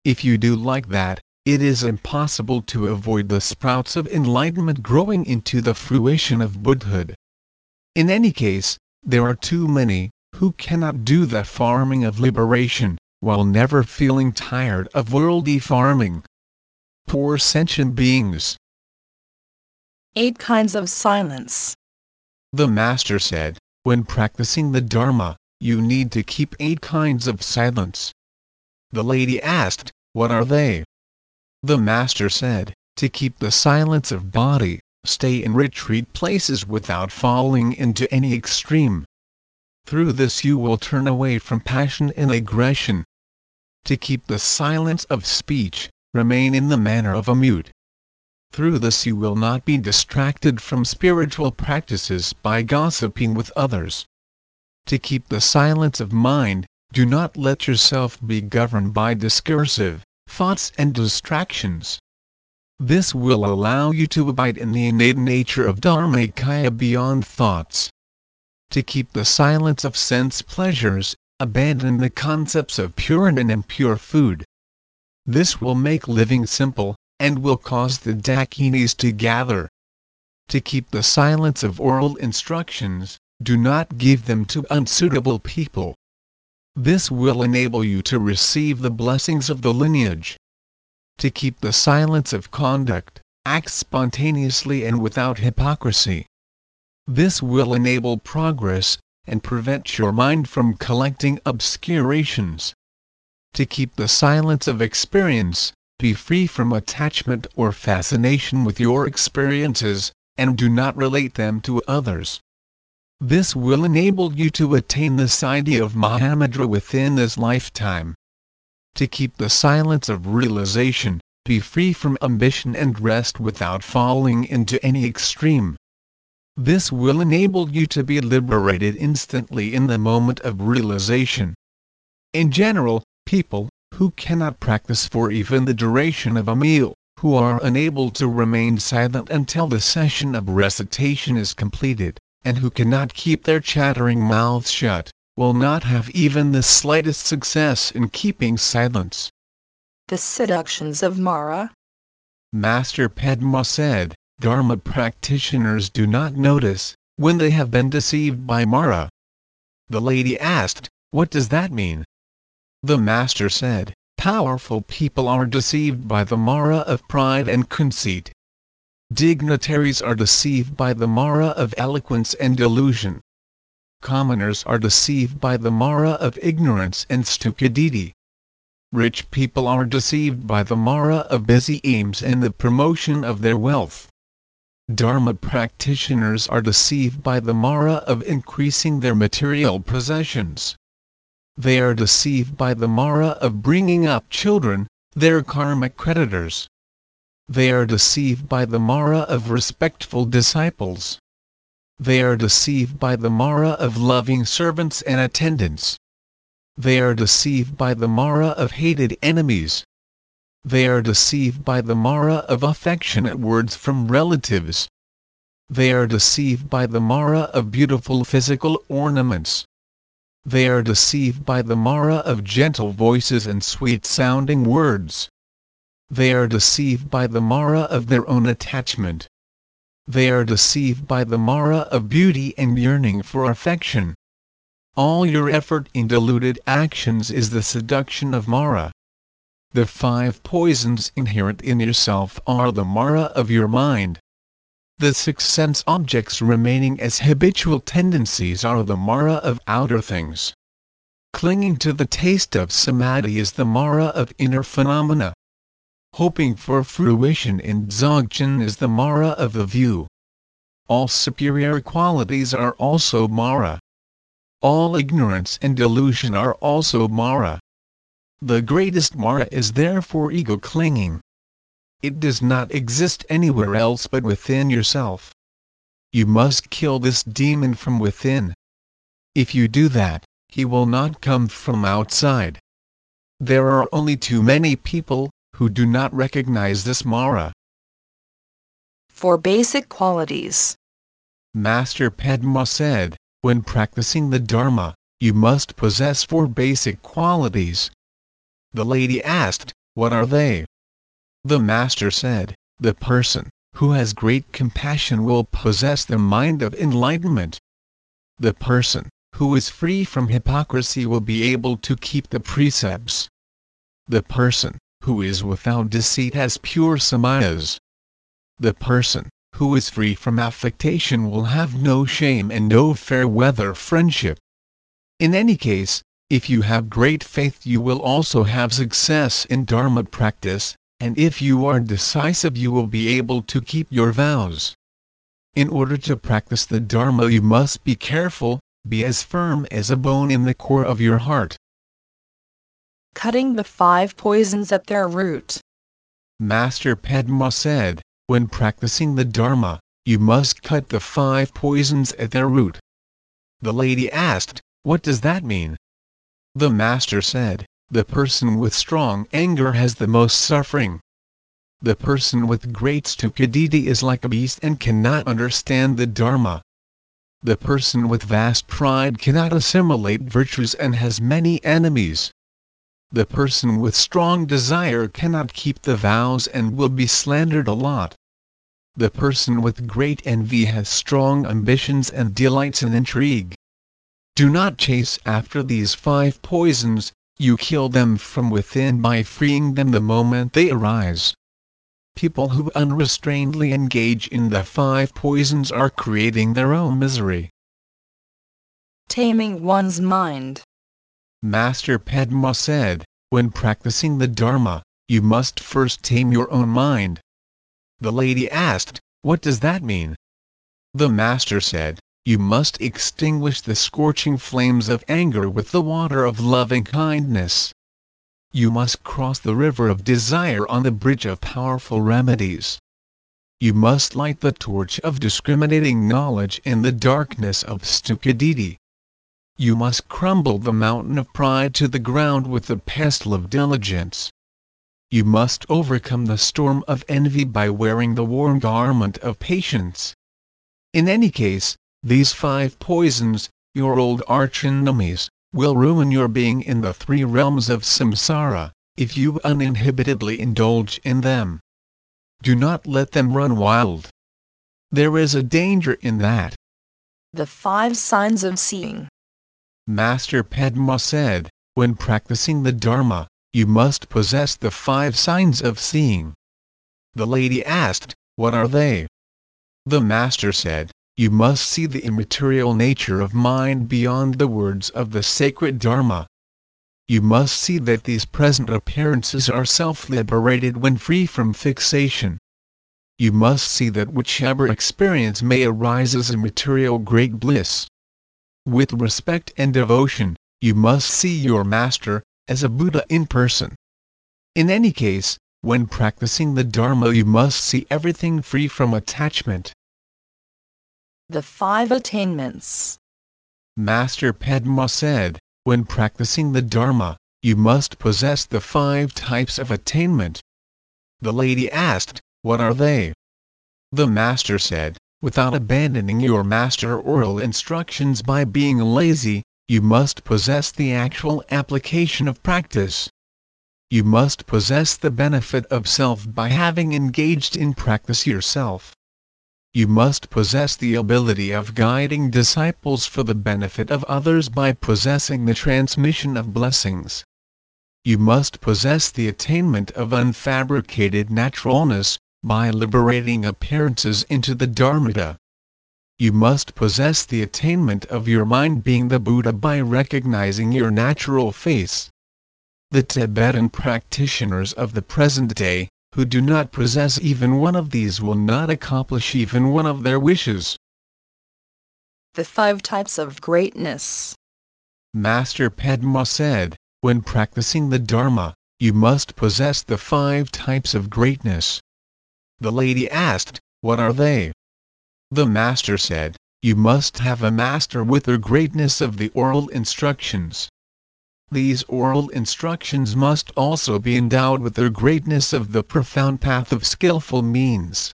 Speaker 2: If you do like that, it is impossible to avoid the sprouts of enlightenment growing into the fruition of Buddhahood. In any case, there are too many who cannot do the farming of liberation, while never feeling tired of worldly farming. Poor sentient beings!
Speaker 1: Eight kinds of silence.
Speaker 2: The Master said, when practicing the Dharma, you need to keep eight kinds of silence. The lady asked, What are they? The Master said, To keep the silence of body, stay in retreat places without falling into any extreme. Through this you will turn away from passion and aggression. To keep the silence of speech, remain in the manner of a mute. Through this you will not be distracted from spiritual practices by gossiping with others. To keep the silence of mind, do not let yourself be governed by discursive thoughts and distractions. This will allow you to abide in the innate nature of Dharmakaya beyond thoughts. To keep the silence of sense pleasures, abandon the concepts of pure and impure food. This will make living simple, and will cause the dakinis to gather. To keep the silence of oral instructions, do not give them to unsuitable people. This will enable you to receive the blessings of the lineage. To keep the silence of conduct, act spontaneously and without hypocrisy. This will enable progress, and prevent your mind from collecting obscurations. To keep the silence of experience, be free from attachment or fascination with your experiences, and do not relate them to others. This will enable you to attain the siddhi of Mahamudra within this lifetime. To keep the silence of realization, be free from ambition and rest without falling into any extreme. This will enable you to be liberated instantly in the moment of realization. In general, people, who cannot practice for even the duration of a meal, who are unable to remain silent until the session of recitation is completed, and who cannot keep their chattering mouths shut, will not have even the slightest success in keeping silence.
Speaker 1: The seductions of Mara.
Speaker 2: Master Padma said, Dharma practitioners do not notice when they have been deceived by Mara. The lady asked, What does that mean? The Master said, Powerful people are deceived by the Mara of pride and conceit. Dignitaries are deceived by the Mara of eloquence and delusion. Commoners are deceived by the Mara of ignorance and stupidity. Rich people are deceived by the Mara of busy aims and the promotion of their wealth. Dharma practitioners are deceived by the Mara of increasing their material possessions. They are deceived by the Mara of bringing up children, their karmic creditors. They are deceived by the Mara of respectful disciples. They are deceived by the Mara of loving servants and attendants. They are deceived by the Mara of hated enemies. They are deceived by the Mara of affectionate words from relatives. They are deceived by the Mara of beautiful physical ornaments. They are deceived by the Mara of gentle voices and sweet-sounding words. They are deceived by the Mara of their own attachment. They are deceived by the Mara of beauty and yearning for affection. All your effort in deluded actions is the seduction of Mara. The five poisons inherent in yourself are the Mara of your mind. The six sense objects remaining as habitual tendencies are the Mara of outer things. Clinging to the taste of samadhi is the Mara of inner phenomena. Hoping for fruition in Dzogchen is the Mara of the view. All superior qualities are also Mara. All ignorance and delusion are also Mara. The greatest Mara is therefore ego clinging. It does not exist anywhere else but within yourself. You must kill this demon from within. If you do that, he will not come from outside. There are only too many people who do not recognize this Mara.
Speaker 1: Four basic qualities.
Speaker 2: Master Padma said, when practicing the Dharma, you must possess four basic qualities. The lady asked, What are they? The Master said, The person who has great compassion will possess the mind of enlightenment. The person who is free from hypocrisy will be able to keep the precepts. The person who is without deceit has pure samayas. The person who is free from affectation will have no shame and no fair weather friendship. In any case, if you have great faith you will also have success in Dharma practice, and if you are decisive you will be able to keep your vows. In order to practice the Dharma you must be careful, be as firm as a bone in the core of your heart.
Speaker 1: cutting the five poisons at their root.
Speaker 2: Master Padma said, when practicing the Dharma, you must cut the five poisons at their root. The lady asked, What does that mean? The master said, The person with strong anger has the most suffering. The person with great stupidity is like a beast and cannot understand the Dharma. The person with vast pride cannot assimilate virtues and has many enemies. The person with strong desire cannot keep the vows and will be slandered a lot. The person with great envy has strong ambitions and delights in intrigue. Do not chase after these five poisons, you kill them from within by freeing them the moment they arise. People who unrestrainedly engage in the five poisons are creating their own misery.
Speaker 1: Taming one's mind.
Speaker 2: Master Padma said, when practicing the Dharma, you must first tame your own mind. The lady asked, What does that mean? The master said, You must extinguish the scorching flames of anger with the water of loving kindness. You must cross the river of desire on the bridge of powerful remedies. You must light the torch of discriminating knowledge in the darkness of stupidity. You must crumble the mountain of pride to the ground with the pestle of diligence you must overcome the storm of envy by wearing the warm garment of patience. In any case, these five poisons, your old arch-enemies, will ruin your being in the three realms of samsara, if you uninhibitedly indulge in them. Do not let them run wild. There is a danger in that.
Speaker 1: The five signs of seeing.
Speaker 2: Master Padma said, when practicing the Dharma, you must possess the five signs of seeing. The lady asked, What are they? The master said, You must see the immaterial nature of mind beyond the words of the sacred Dharma. You must see that these present appearances are self-liberated when free from fixation. You must see that whichever experience may arise is immaterial great bliss. With respect and devotion, you must see your master, as a Buddha in person. In any case, when practicing the Dharma you must see everything free from attachment.
Speaker 1: The Five Attainments
Speaker 2: Master Padma said, when practicing the Dharma, you must possess the five types of attainment. The lady asked, what are they? The Master said, without abandoning your master oral instructions by being lazy, you must possess the actual application of practice. You must possess the benefit of self by having engaged in practice yourself. You must possess the ability of guiding disciples for the benefit of others by possessing the transmission of blessings. You must possess the attainment of unfabricated naturalness, by liberating appearances into the Dharmata you must possess the attainment of your mind being the Buddha by recognizing your natural face. The Tibetan practitioners of the present day, who do not possess even one of these will not accomplish even one of their wishes.
Speaker 1: The Five Types of Greatness
Speaker 2: Master Padma said, when practicing the Dharma, you must possess the five types of greatness. The lady asked, what are they? The Master said, You must have a master with the greatness of the oral instructions. These oral instructions must also be endowed with the greatness of the profound path of skillful means.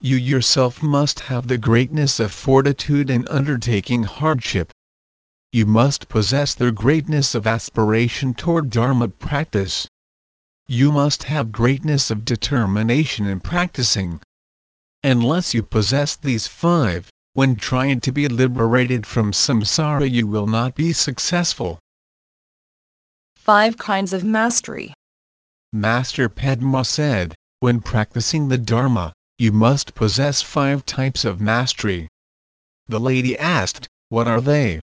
Speaker 2: You yourself must have the greatness of fortitude in undertaking hardship. You must possess the greatness of aspiration toward Dharma practice. You must have greatness of determination in practicing. Unless you possess these five, when trying to be liberated from samsara you will not be successful.
Speaker 1: Five kinds of mastery.
Speaker 2: Master Padma said, when practicing the Dharma, you must possess five types of mastery. The lady asked, what are they?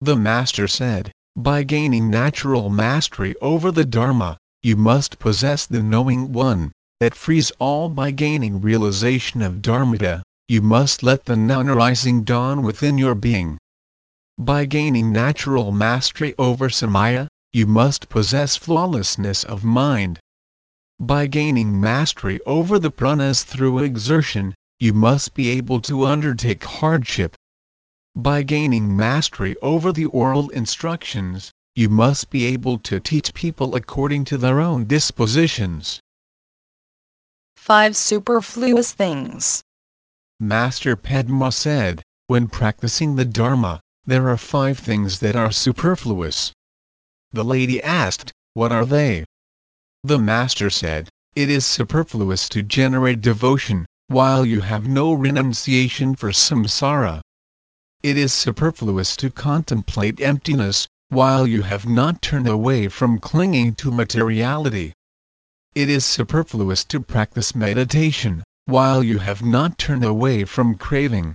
Speaker 2: The Master said, by gaining natural mastery over the Dharma, you must possess the knowing one, that frees all by gaining realization of Dharmata, you must let the non-arising dawn within your being. By gaining natural mastery over Samaya, you must possess flawlessness of mind. By gaining mastery over the pranas through exertion, you must be able to undertake hardship. By gaining mastery over the oral instructions, you must be able to teach people according to their own dispositions.
Speaker 1: 5 Superfluous Things
Speaker 2: Master Padma said, when practicing the Dharma, there are five things that are superfluous. The lady asked, What are they? The Master said, It is superfluous to generate devotion, while you have no renunciation for samsara. It is superfluous to contemplate emptiness, while you have not turned away from clinging to materiality. It is superfluous to practice meditation, while you have not turned away from craving.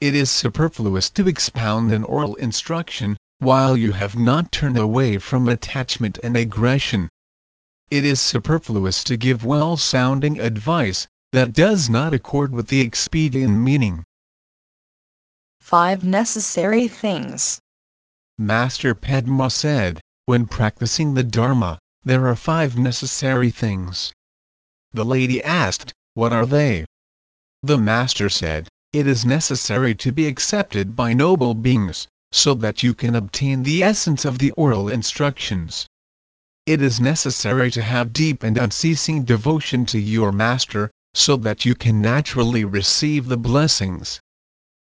Speaker 2: It is superfluous to expound an oral instruction, while you have not turned away from attachment and aggression. It is superfluous to give well-sounding advice, that does not accord with the expedient meaning.
Speaker 1: 5 Necessary Things
Speaker 2: Master Padma said, when practicing the Dharma, there are five necessary things. The lady asked, What are they? The Master said, It is necessary to be accepted by noble beings, so that you can obtain the essence of the oral instructions. It is necessary to have deep and unceasing devotion to your Master, so that you can naturally receive the blessings.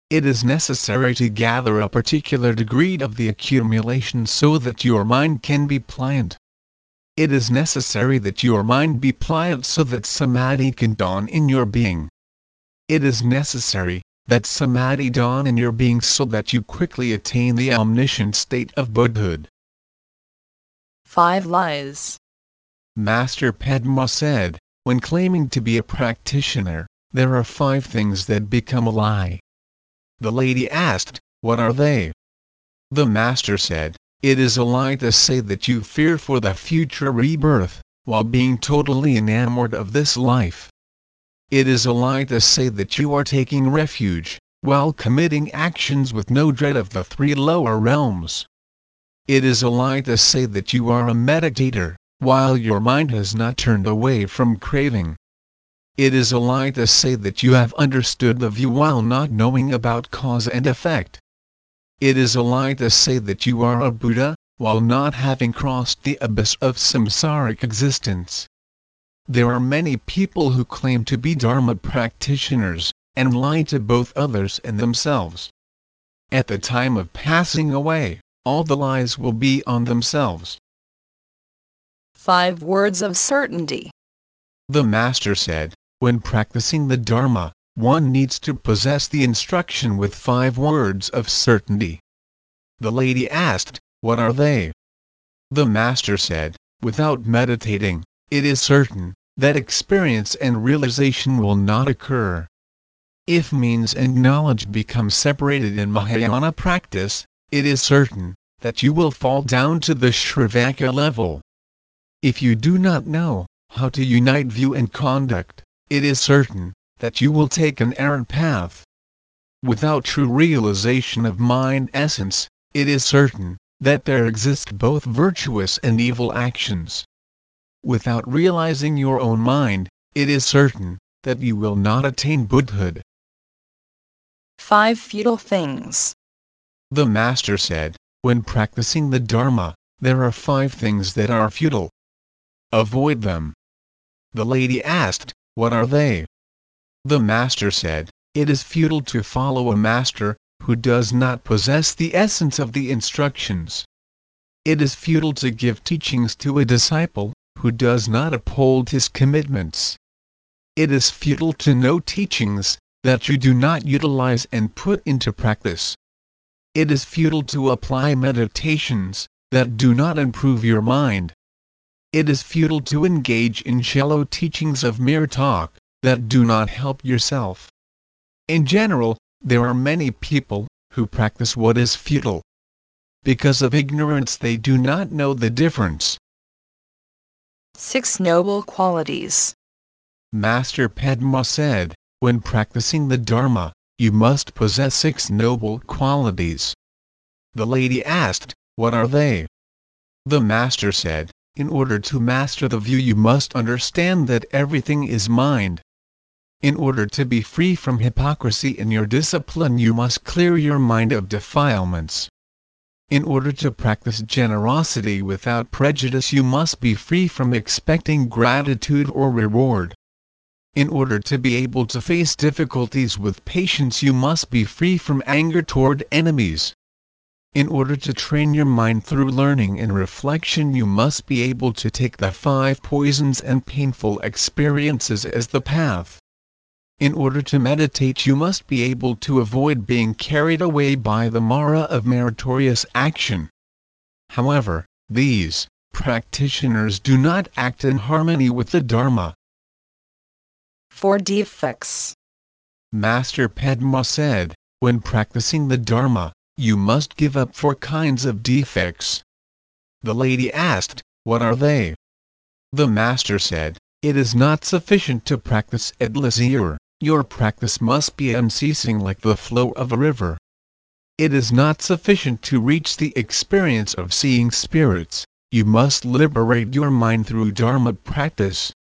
Speaker 2: It is necessary to gather a particular degree of the accumulation so that your mind can be pliant. It is necessary that your mind be pliant so that samadhi can dawn in your being. It is necessary that samadhi dawn in your being so that you quickly attain the omniscient state of Buddhahood.
Speaker 1: 5 Lies
Speaker 2: Master Padma said, when claiming to be a practitioner, there are five things that become a lie. The lady asked, What are they? The Master said, It is a lie to say that you fear for the future rebirth, while being totally enamored of this life. It is a lie to say that you are taking refuge, while committing actions with no dread of the three lower realms. It is a lie to say that you are a meditator, while your mind has not turned away from craving. It is a lie to say that you have understood the view while not knowing about cause and effect. It is a lie to say that you are a Buddha, while not having crossed the abyss of samsaric existence. There are many people who claim to be Dharma practitioners, and lie to both others and themselves. At the time of passing away, all the lies will be on themselves.
Speaker 1: 5 Words of Certainty
Speaker 2: The Master said, when practicing the Dharma, one needs to possess the instruction with five words of certainty. The lady asked, What are they? The Master said, Without meditating, it is certain that experience and realization will not occur. If means and knowledge become separated in Mahayana practice, it is certain that you will fall down to the Shravaka level. If you do not know how to unite view and conduct, it is certain that you will take an errant path. Without true realization of mind essence, it is certain that there exist both virtuous and evil actions. Without realizing your own mind, it is certain that you will not attain Buddhahood.
Speaker 1: 5 Futile Things
Speaker 2: The Master said, when practicing the Dharma, there are five things that are futile. Avoid them. The lady asked, What are they? The Master said, It is futile to follow a master who does not possess the essence of the instructions. It is futile to give teachings to a disciple who does not uphold his commitments. It is futile to know teachings that you do not utilize and put into practice. It is futile to apply meditations that do not improve your mind. It is futile to engage in shallow teachings of mere talk that do not help yourself. In general, there are many people who practice what is futile. Because of ignorance, they do not know the difference.
Speaker 1: 6 Noble Qualities
Speaker 2: Master Padma said, when practicing the Dharma, you must possess six noble qualities. The lady asked, What are they? The Master said, in order to master the view you must understand that everything is mind. In order to be free from hypocrisy in your discipline you must clear your mind of defilements. In order to practice generosity without prejudice you must be free from expecting gratitude or reward. In order to be able to face difficulties with patience you must be free from anger toward enemies. In order to train your mind through learning and reflection you must be able to take the five poisons and painful experiences as the path. In order to meditate you must be able to avoid being carried away by the Mara of meritorious action. However, these practitioners do not act in harmony with the Dharma.
Speaker 1: Four defects.
Speaker 2: Master Padma said, when practicing the Dharma, you must give up four kinds of defects. The lady asked, What are they? The Master said, It is not sufficient to practice at leisure, your practice must be unceasing like the flow of a river. It is not sufficient to reach the experience of seeing spirits, you must liberate your mind through Dharma practice.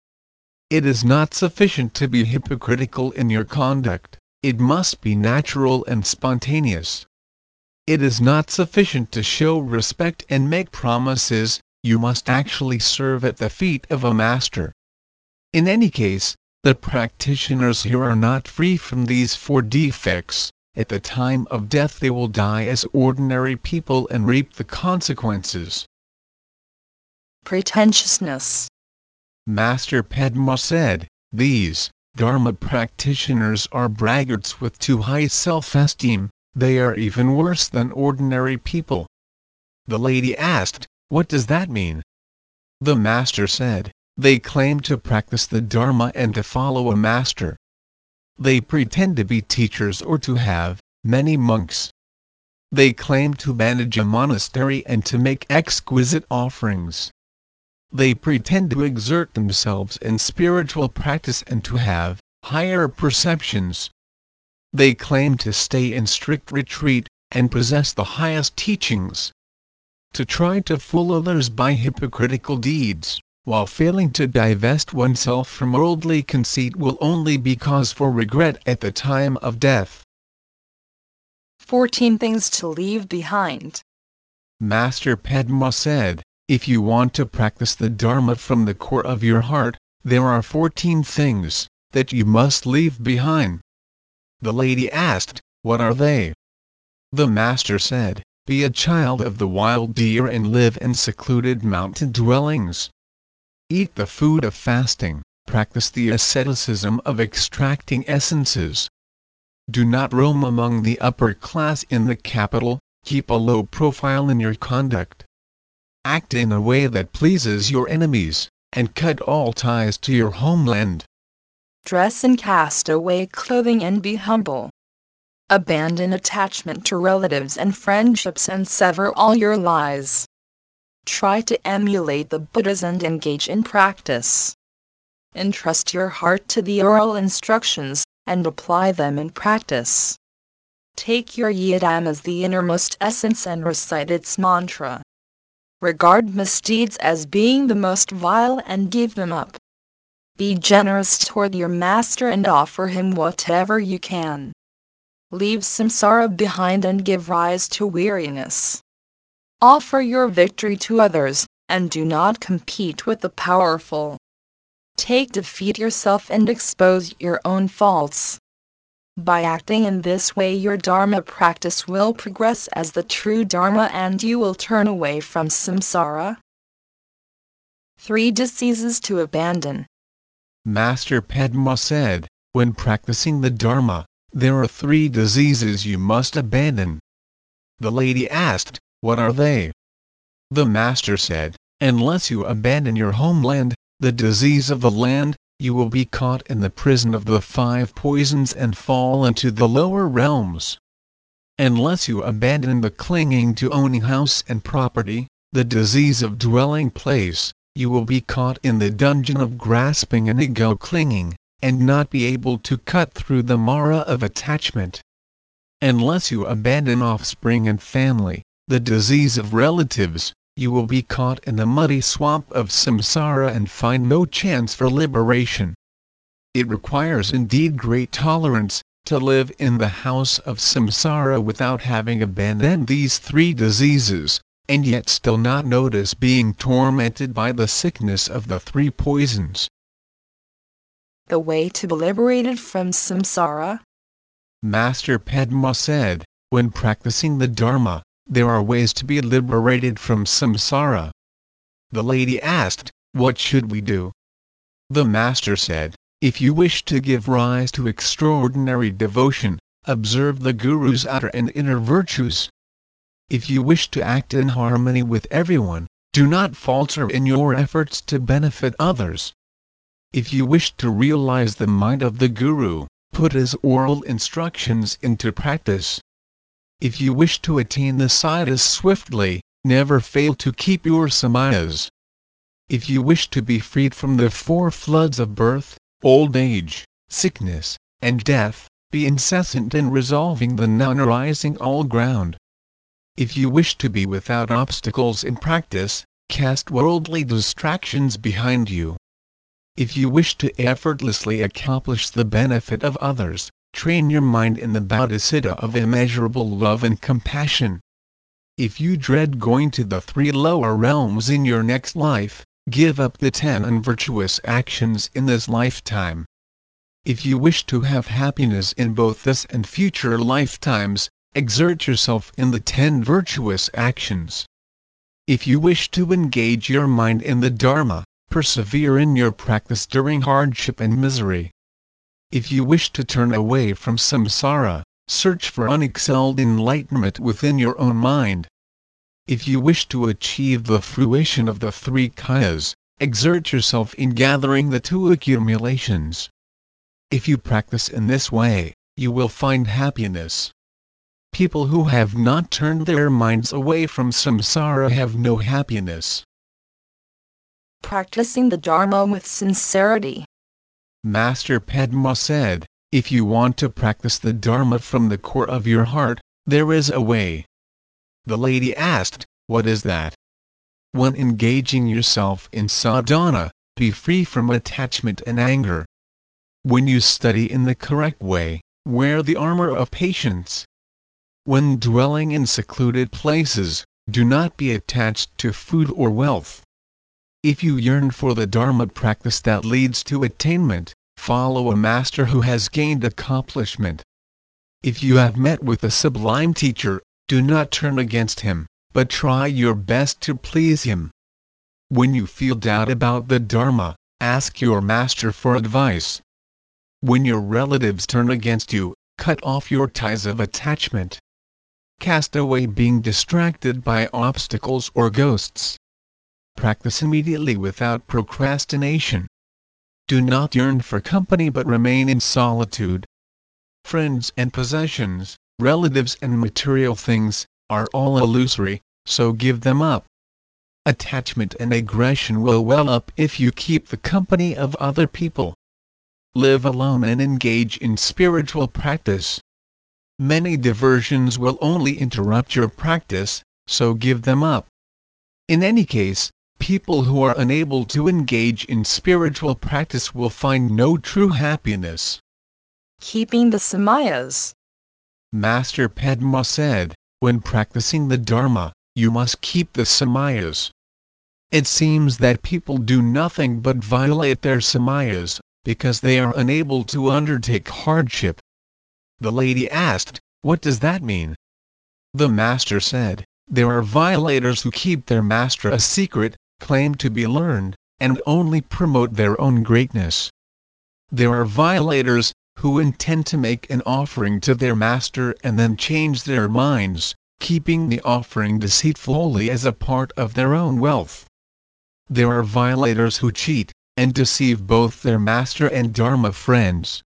Speaker 2: It is not sufficient to be hypocritical in your conduct, it must be natural and spontaneous. It is not sufficient to show respect and make promises, you must actually serve at the feet of a master. In any case, the practitioners here are not free from these four defects, at the time of death they will die as ordinary people and reap the consequences.
Speaker 1: Pretentiousness.
Speaker 2: Master Padma said, These, Dharma practitioners are braggarts with too high self-esteem, they are even worse than ordinary people. The lady asked, What does that mean? The master said, They claim to practice the Dharma and to follow a master. They pretend to be teachers or to have many monks. They claim to manage a monastery and to make exquisite offerings. They pretend to exert themselves in spiritual practice and to have higher perceptions. They claim to stay in strict retreat, and possess the highest teachings. To try to fool others by hypocritical deeds, while failing to divest oneself from worldly conceit will only be cause for regret at the time of death.
Speaker 1: 14 Things to Leave Behind.
Speaker 2: Master Padma said, If you want to practice the Dharma from the core of your heart, there are 14 things that you must leave behind. The lady asked, What are they? The master said, Be a child of the wild deer and live in secluded mountain dwellings. Eat the food of fasting, practice the asceticism of extracting essences. Do not roam among the upper class in the capital, keep a low profile in your conduct. Act in a way that pleases your enemies, and cut all ties to your homeland
Speaker 1: dress in castaway clothing and be humble. Abandon attachment to relatives and friendships and sever all your lies. Try to emulate the Buddhas and engage in practice. Entrust your heart to the oral instructions, and apply them in practice. Take your yidam as the innermost essence and recite its mantra. Regard misdeeds as being the most vile and give them up. Be generous toward your master and offer him whatever you can. Leave samsara behind and give rise to weariness. Offer your victory to others, and do not compete with the powerful. Take defeat yourself and expose your own faults. By acting in this way, your Dharma practice will progress as the true Dharma and you will turn away from samsara. 3 Diseases to Abandon
Speaker 2: Master Padma said, when practicing the Dharma, there are three diseases you must abandon. The lady asked, What are they? The Master said, Unless you abandon your homeland, the disease of the land, you will be caught in the prison of the five poisons and fall into the lower realms. Unless you abandon the clinging to owning house and property, the disease of dwelling place, you will be caught in the dungeon of grasping and ego clinging, and not be able to cut through the mara of attachment. Unless you abandon offspring and family, the disease of relatives, you will be caught in the muddy swamp of samsara and find no chance for liberation. It requires indeed great tolerance, to live in the house of samsara without having abandoned these three diseases, and yet still not notice being tormented by the sickness of the three poisons.
Speaker 1: The way to be liberated from samsara?
Speaker 2: Master Padma said, when practicing the Dharma, there are ways to be liberated from samsara. The lady asked, What should we do? The Master said, If you wish to give rise to extraordinary devotion, observe the Guru's outer and inner virtues. If you wish to act in harmony with everyone, do not falter in your efforts to benefit others. If you wish to realize the mind of the Guru, put his oral instructions into practice. If you wish to attain the siddhis swiftly, never fail to keep your samayas. If you wish to be freed from the four floods of birth, old age, sickness, and death, be incessant in resolving the non-arising all ground. If you wish to be without obstacles in practice, cast worldly distractions behind you. If you wish to effortlessly accomplish the benefit of others, train your mind in the bodhicitta of immeasurable love and compassion. If you dread going to the three lower realms in your next life, give up the ten unvirtuous actions in this lifetime. If you wish to have happiness in both this and future lifetimes, exert yourself in the ten virtuous actions. If you wish to engage your mind in the Dharma, persevere in your practice during hardship and misery. If you wish to turn away from samsara, search for unexcelled enlightenment within your own mind. If you wish to achieve the fruition of the three kayas, exert yourself in gathering the two accumulations. If you practice in this way, you will find happiness. People who have not turned their minds away from samsara have no happiness.
Speaker 1: Practicing the Dharma with sincerity.
Speaker 2: Master Padma said, If you want to practice the Dharma from the core of your heart, there is a way. The lady asked, What is that? When engaging yourself in sadhana, be free from attachment and anger. When you study in the correct way, wear the armor of patience, when dwelling in secluded places, do not be attached to food or wealth. If you yearn for the Dharma practice that leads to attainment, follow a master who has gained accomplishment. If you have met with a sublime teacher, do not turn against him, but try your best to please him. When you feel doubt about the Dharma, ask your master for advice. When your relatives turn against you, cut off your ties of attachment cast away being distracted by obstacles or ghosts. Practice immediately without procrastination. Do not yearn for company but remain in solitude. Friends and possessions, relatives and material things, are all illusory, so give them up. Attachment and aggression will well up if you keep the company of other people. Live alone and engage in spiritual practice. Many diversions will only interrupt your practice, so give them up. In any case, people who are unable to engage in spiritual practice will find no true happiness.
Speaker 1: Keeping the samayas.
Speaker 2: Master Padma said, when practicing the Dharma, you must keep the samayas. It seems that people do nothing but violate their samayas, because they are unable to undertake hardship. The lady asked, What does that mean? The master said, There are violators who keep their master a secret, claim to be learned, and only promote their own greatness. There are violators, who intend to make an offering to their master and then change their minds, keeping the offering deceitfully as a part of their own wealth. There are violators who cheat, and deceive both their master and Dharma friends.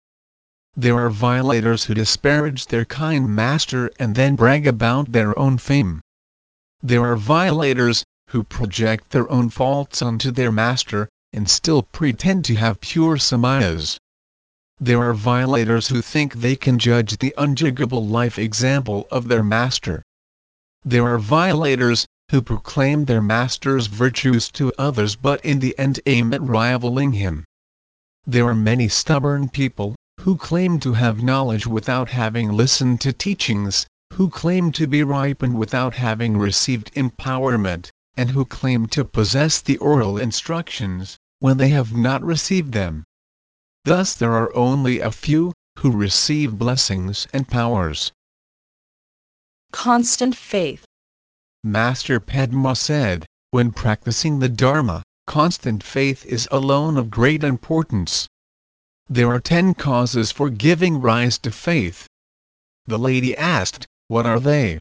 Speaker 2: There are violators who disparage their kind master and then brag about their own fame. There are violators, who project their own faults onto their master, and still pretend to have pure samayas. There are violators who think they can judge the unjugable life example of their master. There are violators, who proclaim their master's virtues to others but in the end aim at rivaling him. There are many stubborn people, who claim to have knowledge without having listened to teachings, who claim to be ripened without having received empowerment, and who claim to possess the oral instructions, when they have not received them. Thus there are only a few, who receive blessings and powers.
Speaker 1: Constant faith.
Speaker 2: Master Padma said, when practicing the Dharma, constant faith is alone of great importance. There are ten causes for giving rise to faith. The lady asked, What are they?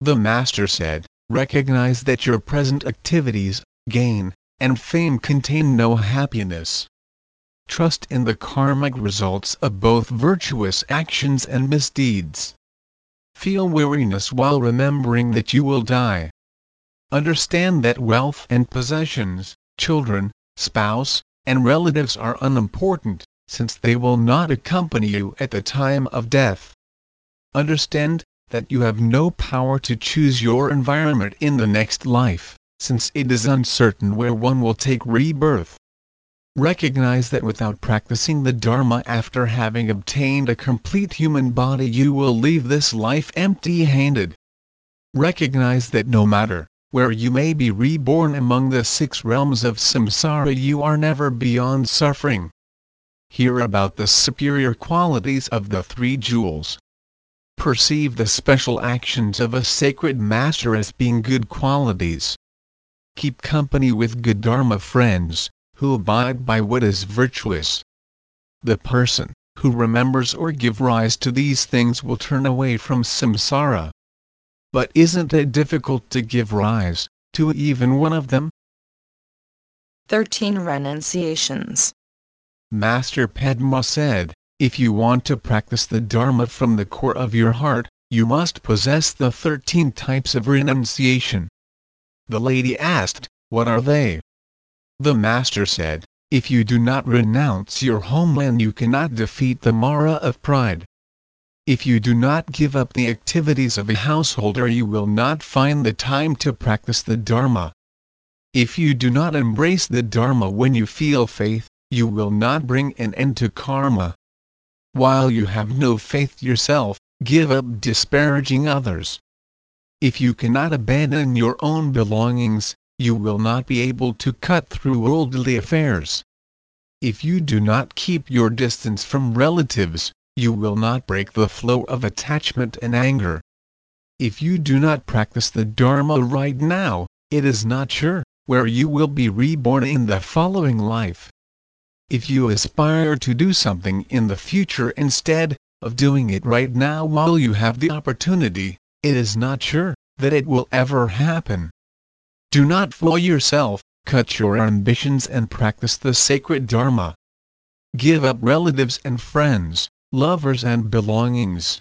Speaker 2: The Master said, Recognize that your present activities, gain, and fame contain no happiness. Trust in the karmic results of both virtuous actions and misdeeds. Feel weariness while remembering that you will die. Understand that wealth and possessions, children, spouse, and relatives are unimportant, since they will not accompany you at the time of death. Understand that you have no power to choose your environment in the next life, since it is uncertain where one will take rebirth. Recognize that without practicing the Dharma after having obtained a complete human body you will leave this life empty-handed. Recognize that no matter where you may be reborn among the six realms of samsara you are never beyond suffering. Hear about the superior qualities of the three jewels. Perceive the special actions of a sacred master as being good qualities. Keep company with good Dharma friends, who abide by what is virtuous. The person who remembers or give rise to these things will turn away from samsara. But isn't it difficult to give rise to even one of them?
Speaker 1: 13 Renunciations.
Speaker 2: Master Padma said, If you want to practice the Dharma from the core of your heart, you must possess the 13 types of renunciation. The lady asked, What are they? The Master said, If you do not renounce your homeland you cannot defeat the Mara of pride. If you do not give up the activities of a householder you will not find the time to practice the Dharma. If you do not embrace the Dharma when you feel faith, you will not bring an end to karma. While you have no faith yourself, give up disparaging others. If you cannot abandon your own belongings, you will not be able to cut through worldly affairs. If you do not keep your distance from relatives, you will not break the flow of attachment and anger. If you do not practice the Dharma right now, it is not sure where you will be reborn in the following life. If you aspire to do something in the future instead of doing it right now while you have the opportunity, it is not sure that it will ever happen. Do not fool yourself, cut your ambitions and practice the sacred Dharma. Give up relatives and friends, lovers and belongings.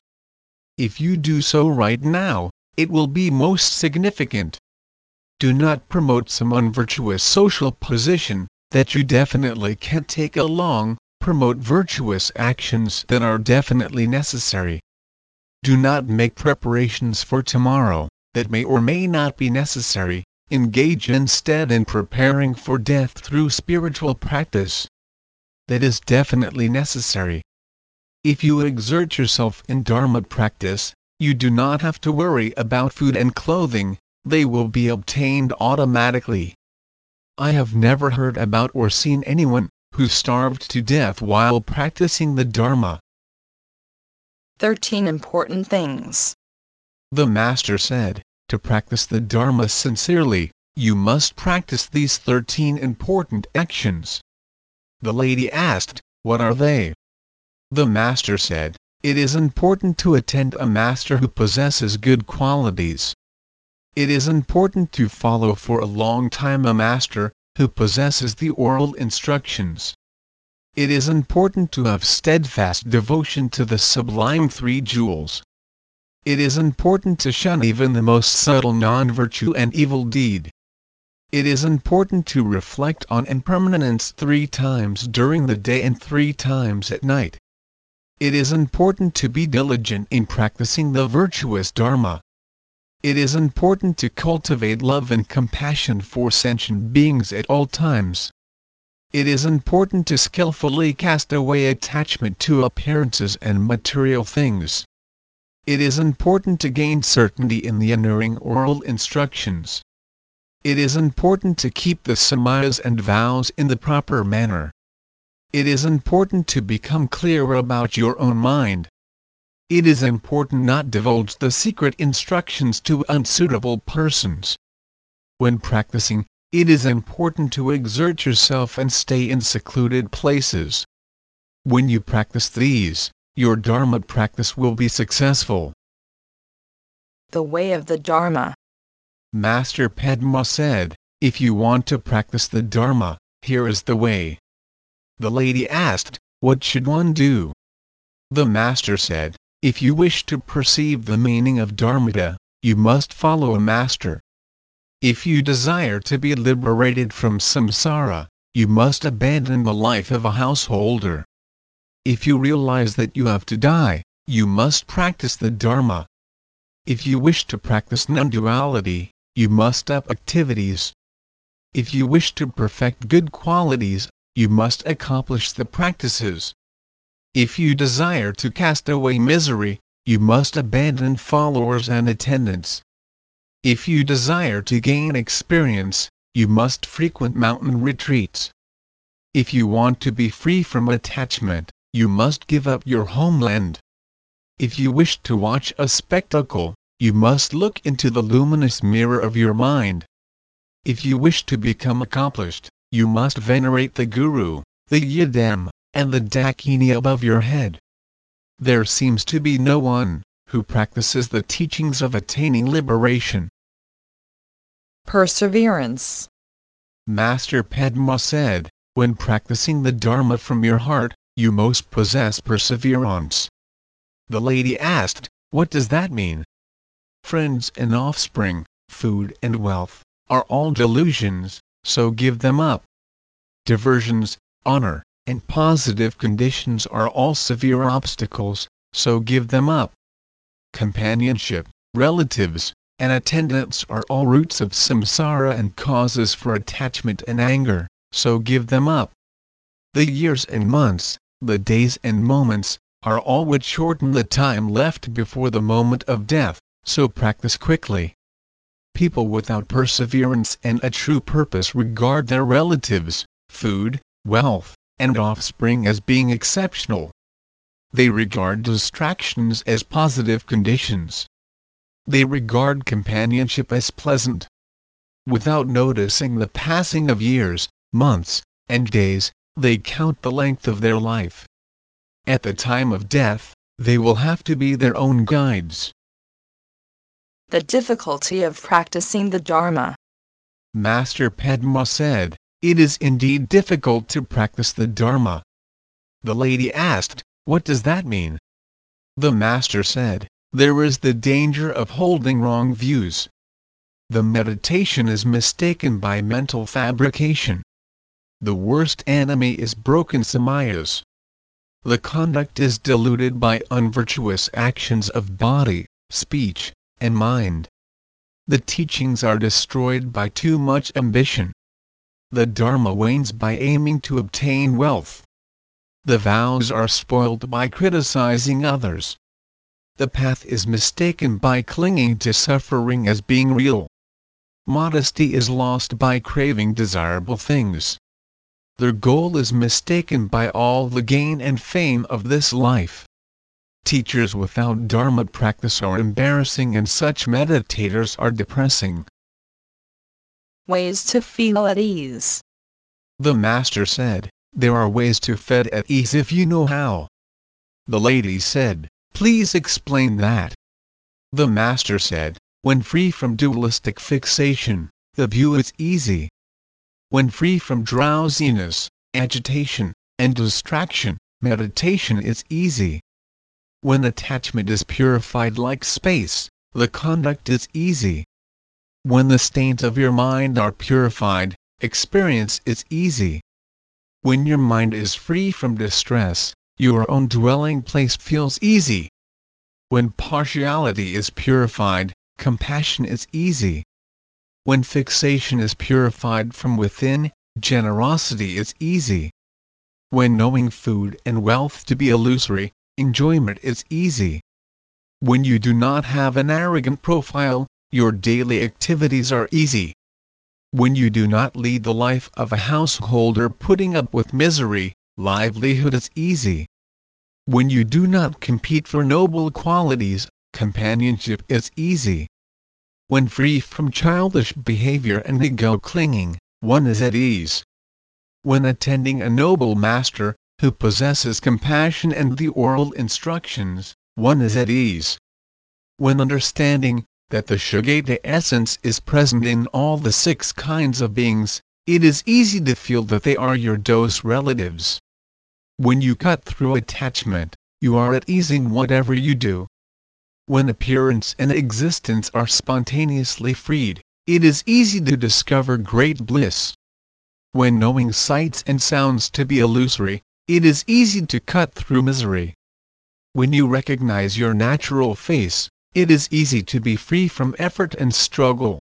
Speaker 2: If you do so right now, it will be most significant. Do not promote some unvirtuous social position that you definitely can't take along, promote virtuous actions that are definitely necessary. Do not make preparations for tomorrow, that may or may not be necessary, engage instead in preparing for death through spiritual practice. That is definitely necessary. If you exert yourself in Dharma practice, you do not have to worry about food and clothing, they will be obtained automatically. I have never heard about or seen anyone who starved to death while practicing the Dharma.
Speaker 1: 13 Important Things.
Speaker 2: The Master said, to practice the Dharma sincerely, you must practice these 13 important actions. The lady asked, What are they? The Master said, It is important to attend a master who possesses good qualities. It is important to follow for a long time a master who possesses the oral instructions. It is important to have steadfast devotion to the sublime three jewels. It is important to shun even the most subtle non-virtue and evil deed. It is important to reflect on impermanence three times during the day and three times at night. It is important to be diligent in practicing the virtuous Dharma. It is important to cultivate love and compassion for sentient beings at all times. It is important to skillfully cast away attachment to appearances and material things. It is important to gain certainty in the inuring oral instructions. It is important to keep the samayas and vows in the proper manner. It is important to become clear about your own mind. It is important not divulge the secret instructions to unsuitable persons. When practicing, it is important to exert yourself and stay in secluded places. When you practice these, your Dharma practice will be successful.
Speaker 1: The way of the Dharma.
Speaker 2: Master Padma said, If you want to practice the Dharma, here is the way. The lady asked, What should one do? The Master said, If you wish to perceive the meaning of Dharmata, you must follow a Master. If you desire to be liberated from samsara, you must abandon the life of a householder. If you realize that you have to die, you must practice the Dharma. If you wish to practice non-duality, you must up activities. If you wish to perfect good qualities, you must accomplish the practices. If you desire to cast away misery, you must abandon followers and attendants. If you desire to gain experience, you must frequent mountain retreats. If you want to be free from attachment, you must give up your homeland. If you wish to watch a spectacle, you must look into the luminous mirror of your mind. If you wish to become accomplished, you must venerate the Guru, the Yidam, and the Dakini above your head. There seems to be no one who practices the teachings of attaining liberation.
Speaker 1: Perseverance.
Speaker 2: Master Padma said, when practicing the Dharma from your heart, you most possess perseverance. The lady asked, What does that mean? friends and offspring, food and wealth, are all delusions, so give them up. Diversions, honor, and positive conditions are all severe obstacles, so give them up. Companionship, relatives, and attendants are all roots of samsara and causes for attachment and anger, so give them up. The years and months, the days and moments, are all which shorten the time left before the moment of death so practice quickly. People without perseverance and a true purpose regard their relatives, food, wealth, and offspring as being exceptional. They regard distractions as positive conditions. They regard companionship as pleasant. Without noticing the passing of years, months, and days, they count the length of their life. At the time of death, they will have to be their own guides.
Speaker 1: The difficulty of practicing the Dharma.
Speaker 2: Master Padma said, It is indeed difficult to practice the Dharma. The lady asked, What does that mean? The Master said, There is the danger of holding wrong views. The meditation is mistaken by mental fabrication. The worst enemy is broken samayas. The conduct is diluted by unvirtuous actions of body, speech, and mind. The teachings are destroyed by too much ambition. The Dharma wanes by aiming to obtain wealth. The vows are spoiled by criticizing others. The path is mistaken by clinging to suffering as being real. Modesty is lost by craving desirable things. Their goal is mistaken by all the gain and fame of this life. Teachers without Dharma practice are embarrassing and such meditators are depressing.
Speaker 1: Ways to feel at ease.
Speaker 2: The Master said, There are ways to feel at ease if you know how. The lady said, Please explain that. The Master said, When free from dualistic fixation, the view is easy. When free from drowsiness, agitation, and distraction, meditation is easy. When attachment is purified like space, the conduct is easy. When the stains of your mind are purified, experience is easy. When your mind is free from distress, your own dwelling place feels easy. When partiality is purified, compassion is easy. When fixation is purified from within, generosity is easy. When knowing food and wealth to be illusory, enjoyment is easy. When you do not have an arrogant profile, your daily activities are easy. When you do not lead the life of a householder putting up with misery, livelihood is easy. When you do not compete for noble qualities, companionship is easy. When free from childish behavior and ego clinging, one is at ease. When attending a noble master, who possesses compassion and the oral instructions, one is at ease. When understanding that the sugata essence is present in all the six kinds of beings, it is easy to feel that they are your dose relatives. When you cut through attachment, you are at ease in whatever you do. When appearance and existence are spontaneously freed, it is easy to discover great bliss. When knowing sights and sounds to be illusory, it is easy to cut through misery. When you recognize your natural face, it is easy to be free from effort and struggle.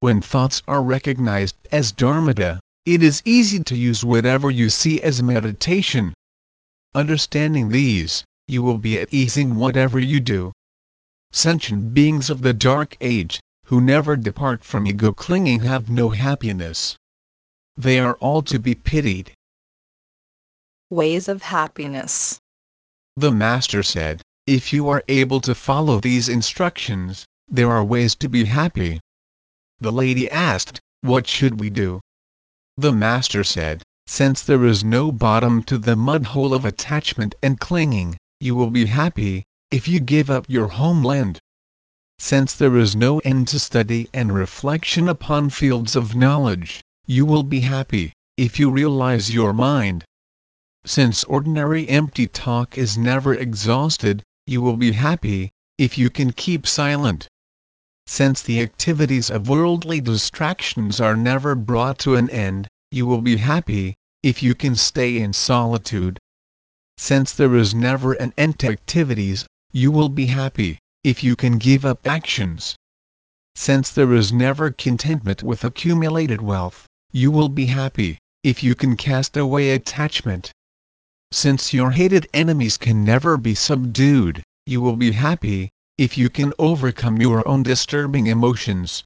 Speaker 2: When thoughts are recognized as dharmata, it is easy to use whatever you see as meditation. Understanding these, you will be at ease in whatever you do. Sentient beings of the Dark Age, who never depart from ego clinging have no happiness. They are all to be pitied.
Speaker 1: Ways of happiness.
Speaker 2: The Master said, If you are able to follow these instructions, there are ways to be happy. The lady asked, What should we do? The Master said, Since there is no bottom to the mud hole of attachment and clinging, you will be happy, if you give up your homeland. Since there is no end to study and reflection upon fields of knowledge, you will be happy, if you realize your mind. Since ordinary empty talk is never exhausted, you will be happy, if you can keep silent. Since the activities of worldly distractions are never brought to an end, you will be happy, if you can stay in solitude. Since there is never an end to activities, you will be happy, if you can give up actions. Since there is never contentment with accumulated wealth, you will be happy, if you can cast away attachment. Since your hated enemies can never be subdued, you will be happy, if you can overcome your own disturbing emotions.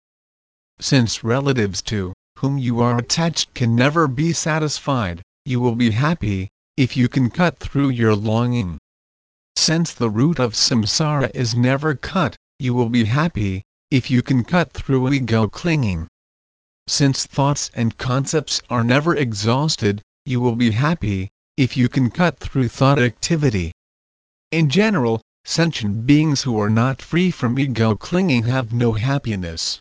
Speaker 2: Since relatives to whom you are attached can never be satisfied, you will be happy, if you can cut through your longing. Since the root of samsara is never cut, you will be happy, if you can cut through ego clinging. Since thoughts and concepts are never exhausted, you will be happy, if you can cut through thought activity. In general, sentient beings who are not free from ego clinging have no happiness.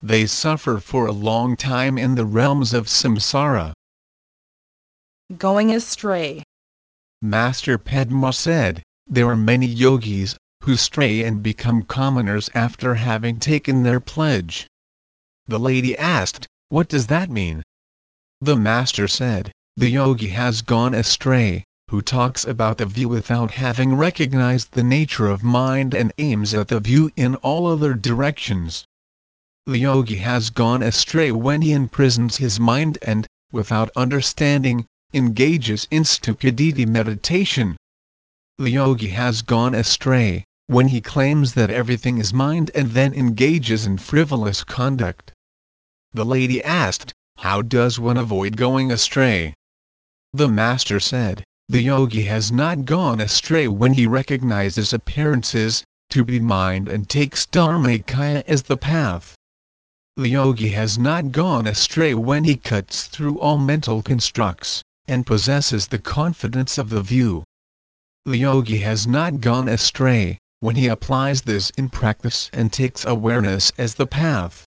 Speaker 2: They suffer for a long time in the realms of samsara.
Speaker 1: Going astray.
Speaker 2: Master Padma said, There are many yogis who stray and become commoners after having taken their pledge. The lady asked, What does that mean? The Master said, the yogi has gone astray, who talks about the view without having recognized the nature of mind and aims at the view in all other directions. The yogi has gone astray when he imprisons his mind and, without understanding, engages in stupidity meditation. The yogi has gone astray when he claims that everything is mind and then engages in frivolous conduct. The lady asked, How does one avoid going astray? The Master said, the yogi has not gone astray when he recognizes appearances to be mind and takes dharmakaya as the path. The yogi has not gone astray when he cuts through all mental constructs and possesses the confidence of the view. The yogi has not gone astray when he applies this in practice and takes awareness as the path.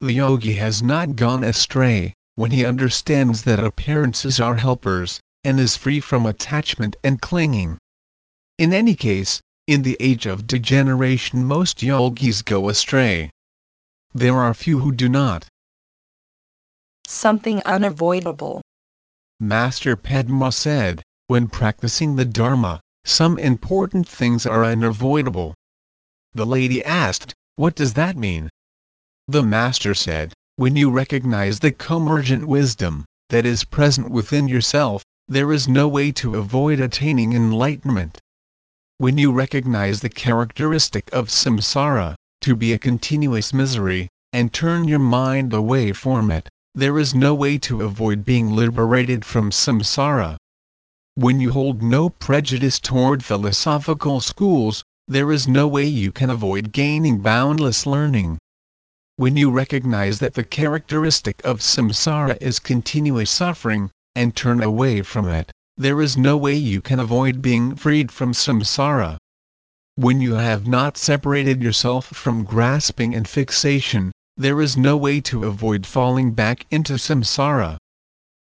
Speaker 2: The yogi has not gone astray when he understands that appearances are helpers, and is free from attachment and clinging. In any case, in the age of degeneration most yogis go astray. There are few who do not.
Speaker 1: Something unavoidable.
Speaker 2: Master Padma said, when practicing the Dharma, some important things are unavoidable. The lady asked, what does that mean? The Master said, when you recognize the convergent wisdom that is present within yourself, there is no way to avoid attaining enlightenment. When you recognize the characteristic of samsara, to be a continuous misery, and turn your mind away from it, there is no way to avoid being liberated from samsara. When you hold no prejudice toward philosophical schools, there is no way you can avoid gaining boundless learning. When you recognize that the characteristic of samsara is continuous suffering, and turn away from it, there is no way you can avoid being freed from samsara. When you have not separated yourself from grasping and fixation, there is no way to avoid falling back into samsara.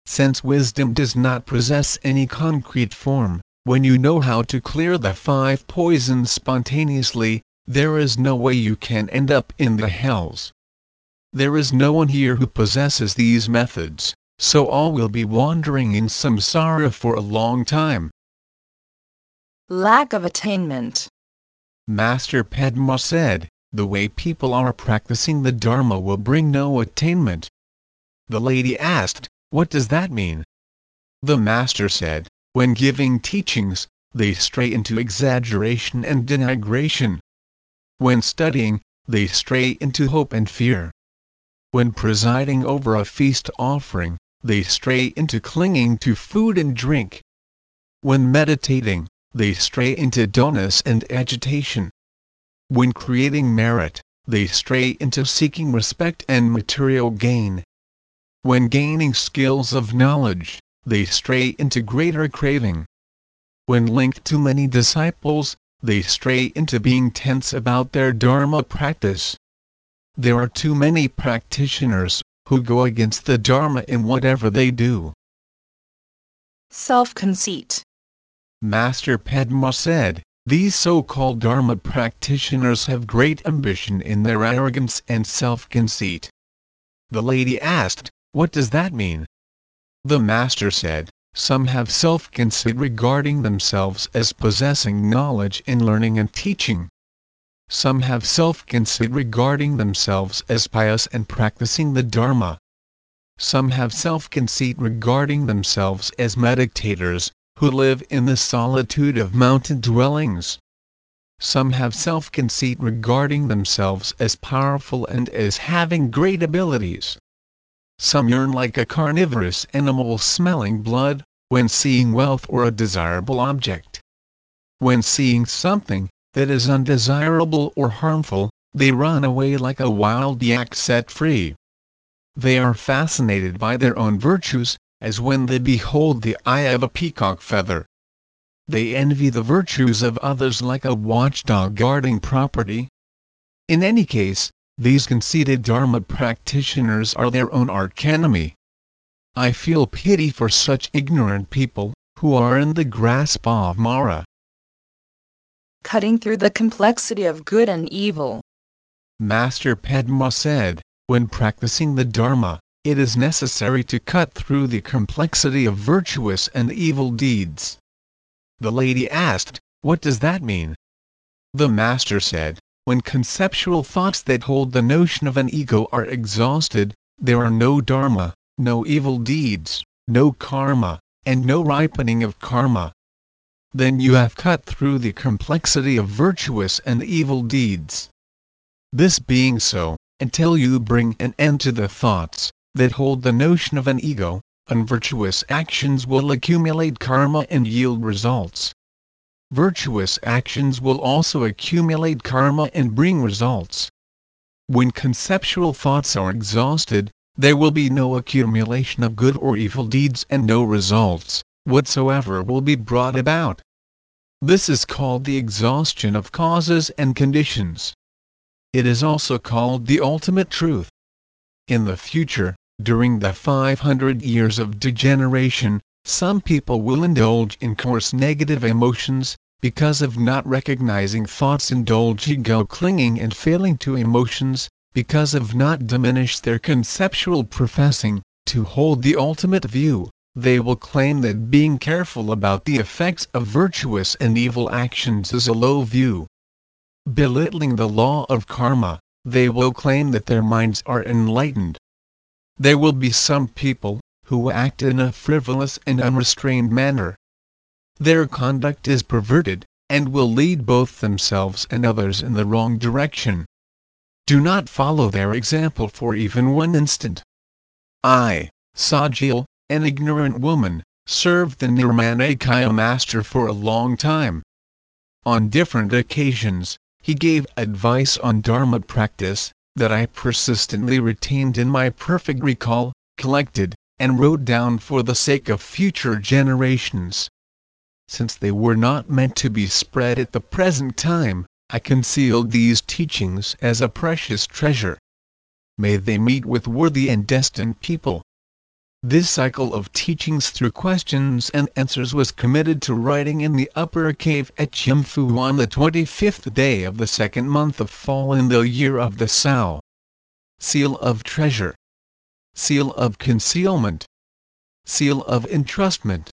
Speaker 2: Since wisdom does not possess any concrete form, when you know how to clear the five poisons spontaneously, there is no way you can end up in the hells. There is no one here who possesses these methods so all will be wandering in samsara for a long time.
Speaker 1: Lack of attainment.
Speaker 2: Master Padma said, the way people are practicing the Dharma will bring no attainment. The lady asked, what does that mean? The Master said, when giving teachings, they stray into exaggeration and denigration. When studying, they stray into hope and fear. When presiding over a feast offering, they stray into clinging to food and drink. When meditating, they stray into dullness and agitation. When creating merit, they stray into seeking respect and material gain. When gaining skills of knowledge, they stray into greater craving. When linked to many disciples, they stray into being tense about their Dharma practice. There are too many practitioners who go against the Dharma in whatever they do.
Speaker 1: Self conceit.
Speaker 2: Master Padma said, These so called Dharma practitioners have great ambition in their arrogance and self conceit. The lady asked, What does that mean? The Master said, Some have self conceit regarding themselves as possessing knowledge in learning and teaching. Some have self-conceit regarding themselves as pious and practicing the Dharma. Some have self-conceit regarding themselves as meditators, who live in the solitude of mountain dwellings. Some have self-conceit regarding themselves as powerful and as having great abilities. Some yearn like a carnivorous animal smelling blood, when seeing wealth or a desirable object. When seeing something, that is undesirable or harmful, they run away like a wild yak set free. They are fascinated by their own virtues, as when they behold the eye of a peacock feather. They envy the virtues of others like a watchdog guarding property. In any case, these conceited Dharma practitioners are their own arch enemy. I feel pity for such ignorant people, who are in the grasp of Mara
Speaker 1: cutting through the complexity of good and evil.
Speaker 2: Master Padma said, when practicing the Dharma, it is necessary to cut through the complexity of virtuous and evil deeds. The lady asked, What does that mean? The Master said, When conceptual thoughts that hold the notion of an ego are exhausted, there are no Dharma, no evil deeds, no karma, and no ripening of karma then you have cut through the complexity of virtuous and evil deeds. This being so, until you bring an end to the thoughts that hold the notion of an ego, unvirtuous actions will accumulate karma and yield results. Virtuous actions will also accumulate karma and bring results. When conceptual thoughts are exhausted, there will be no accumulation of good or evil deeds and no results whatsoever will be brought about. This is called the exhaustion of causes and conditions. It is also called the ultimate truth. In the future, during the 500 years of degeneration, some people will indulge in coarse negative emotions, because of not recognizing thoughts indulge ego clinging and failing to emotions, because of not diminish their conceptual professing, to hold the ultimate view, they will claim that being careful about the effects of virtuous and evil actions is a low view. belittling the law of karma, they will claim that their minds are enlightened. There will be some people who act in a frivolous and unrestrained manner. Their conduct is perverted, and will lead both themselves and others in the wrong direction. Do not follow their example for even one instant. I, Tsogyal, an ignorant woman, served the Nirmanakaya master for a long time. On different occasions, he gave advice on Dharma practice, that I persistently retained in my perfect recall, collected, and wrote down for the sake of future generations. Since they were not meant to be spread at the present time, I concealed these teachings as a precious treasure. May they meet with worthy and destined people. This cycle of teachings through questions and answers was committed to writing in the upper cave at Chimfu on the 25th day of the second month of fall in the year of the Sow. Seal of treasure. Seal of concealment. Seal of entrustment.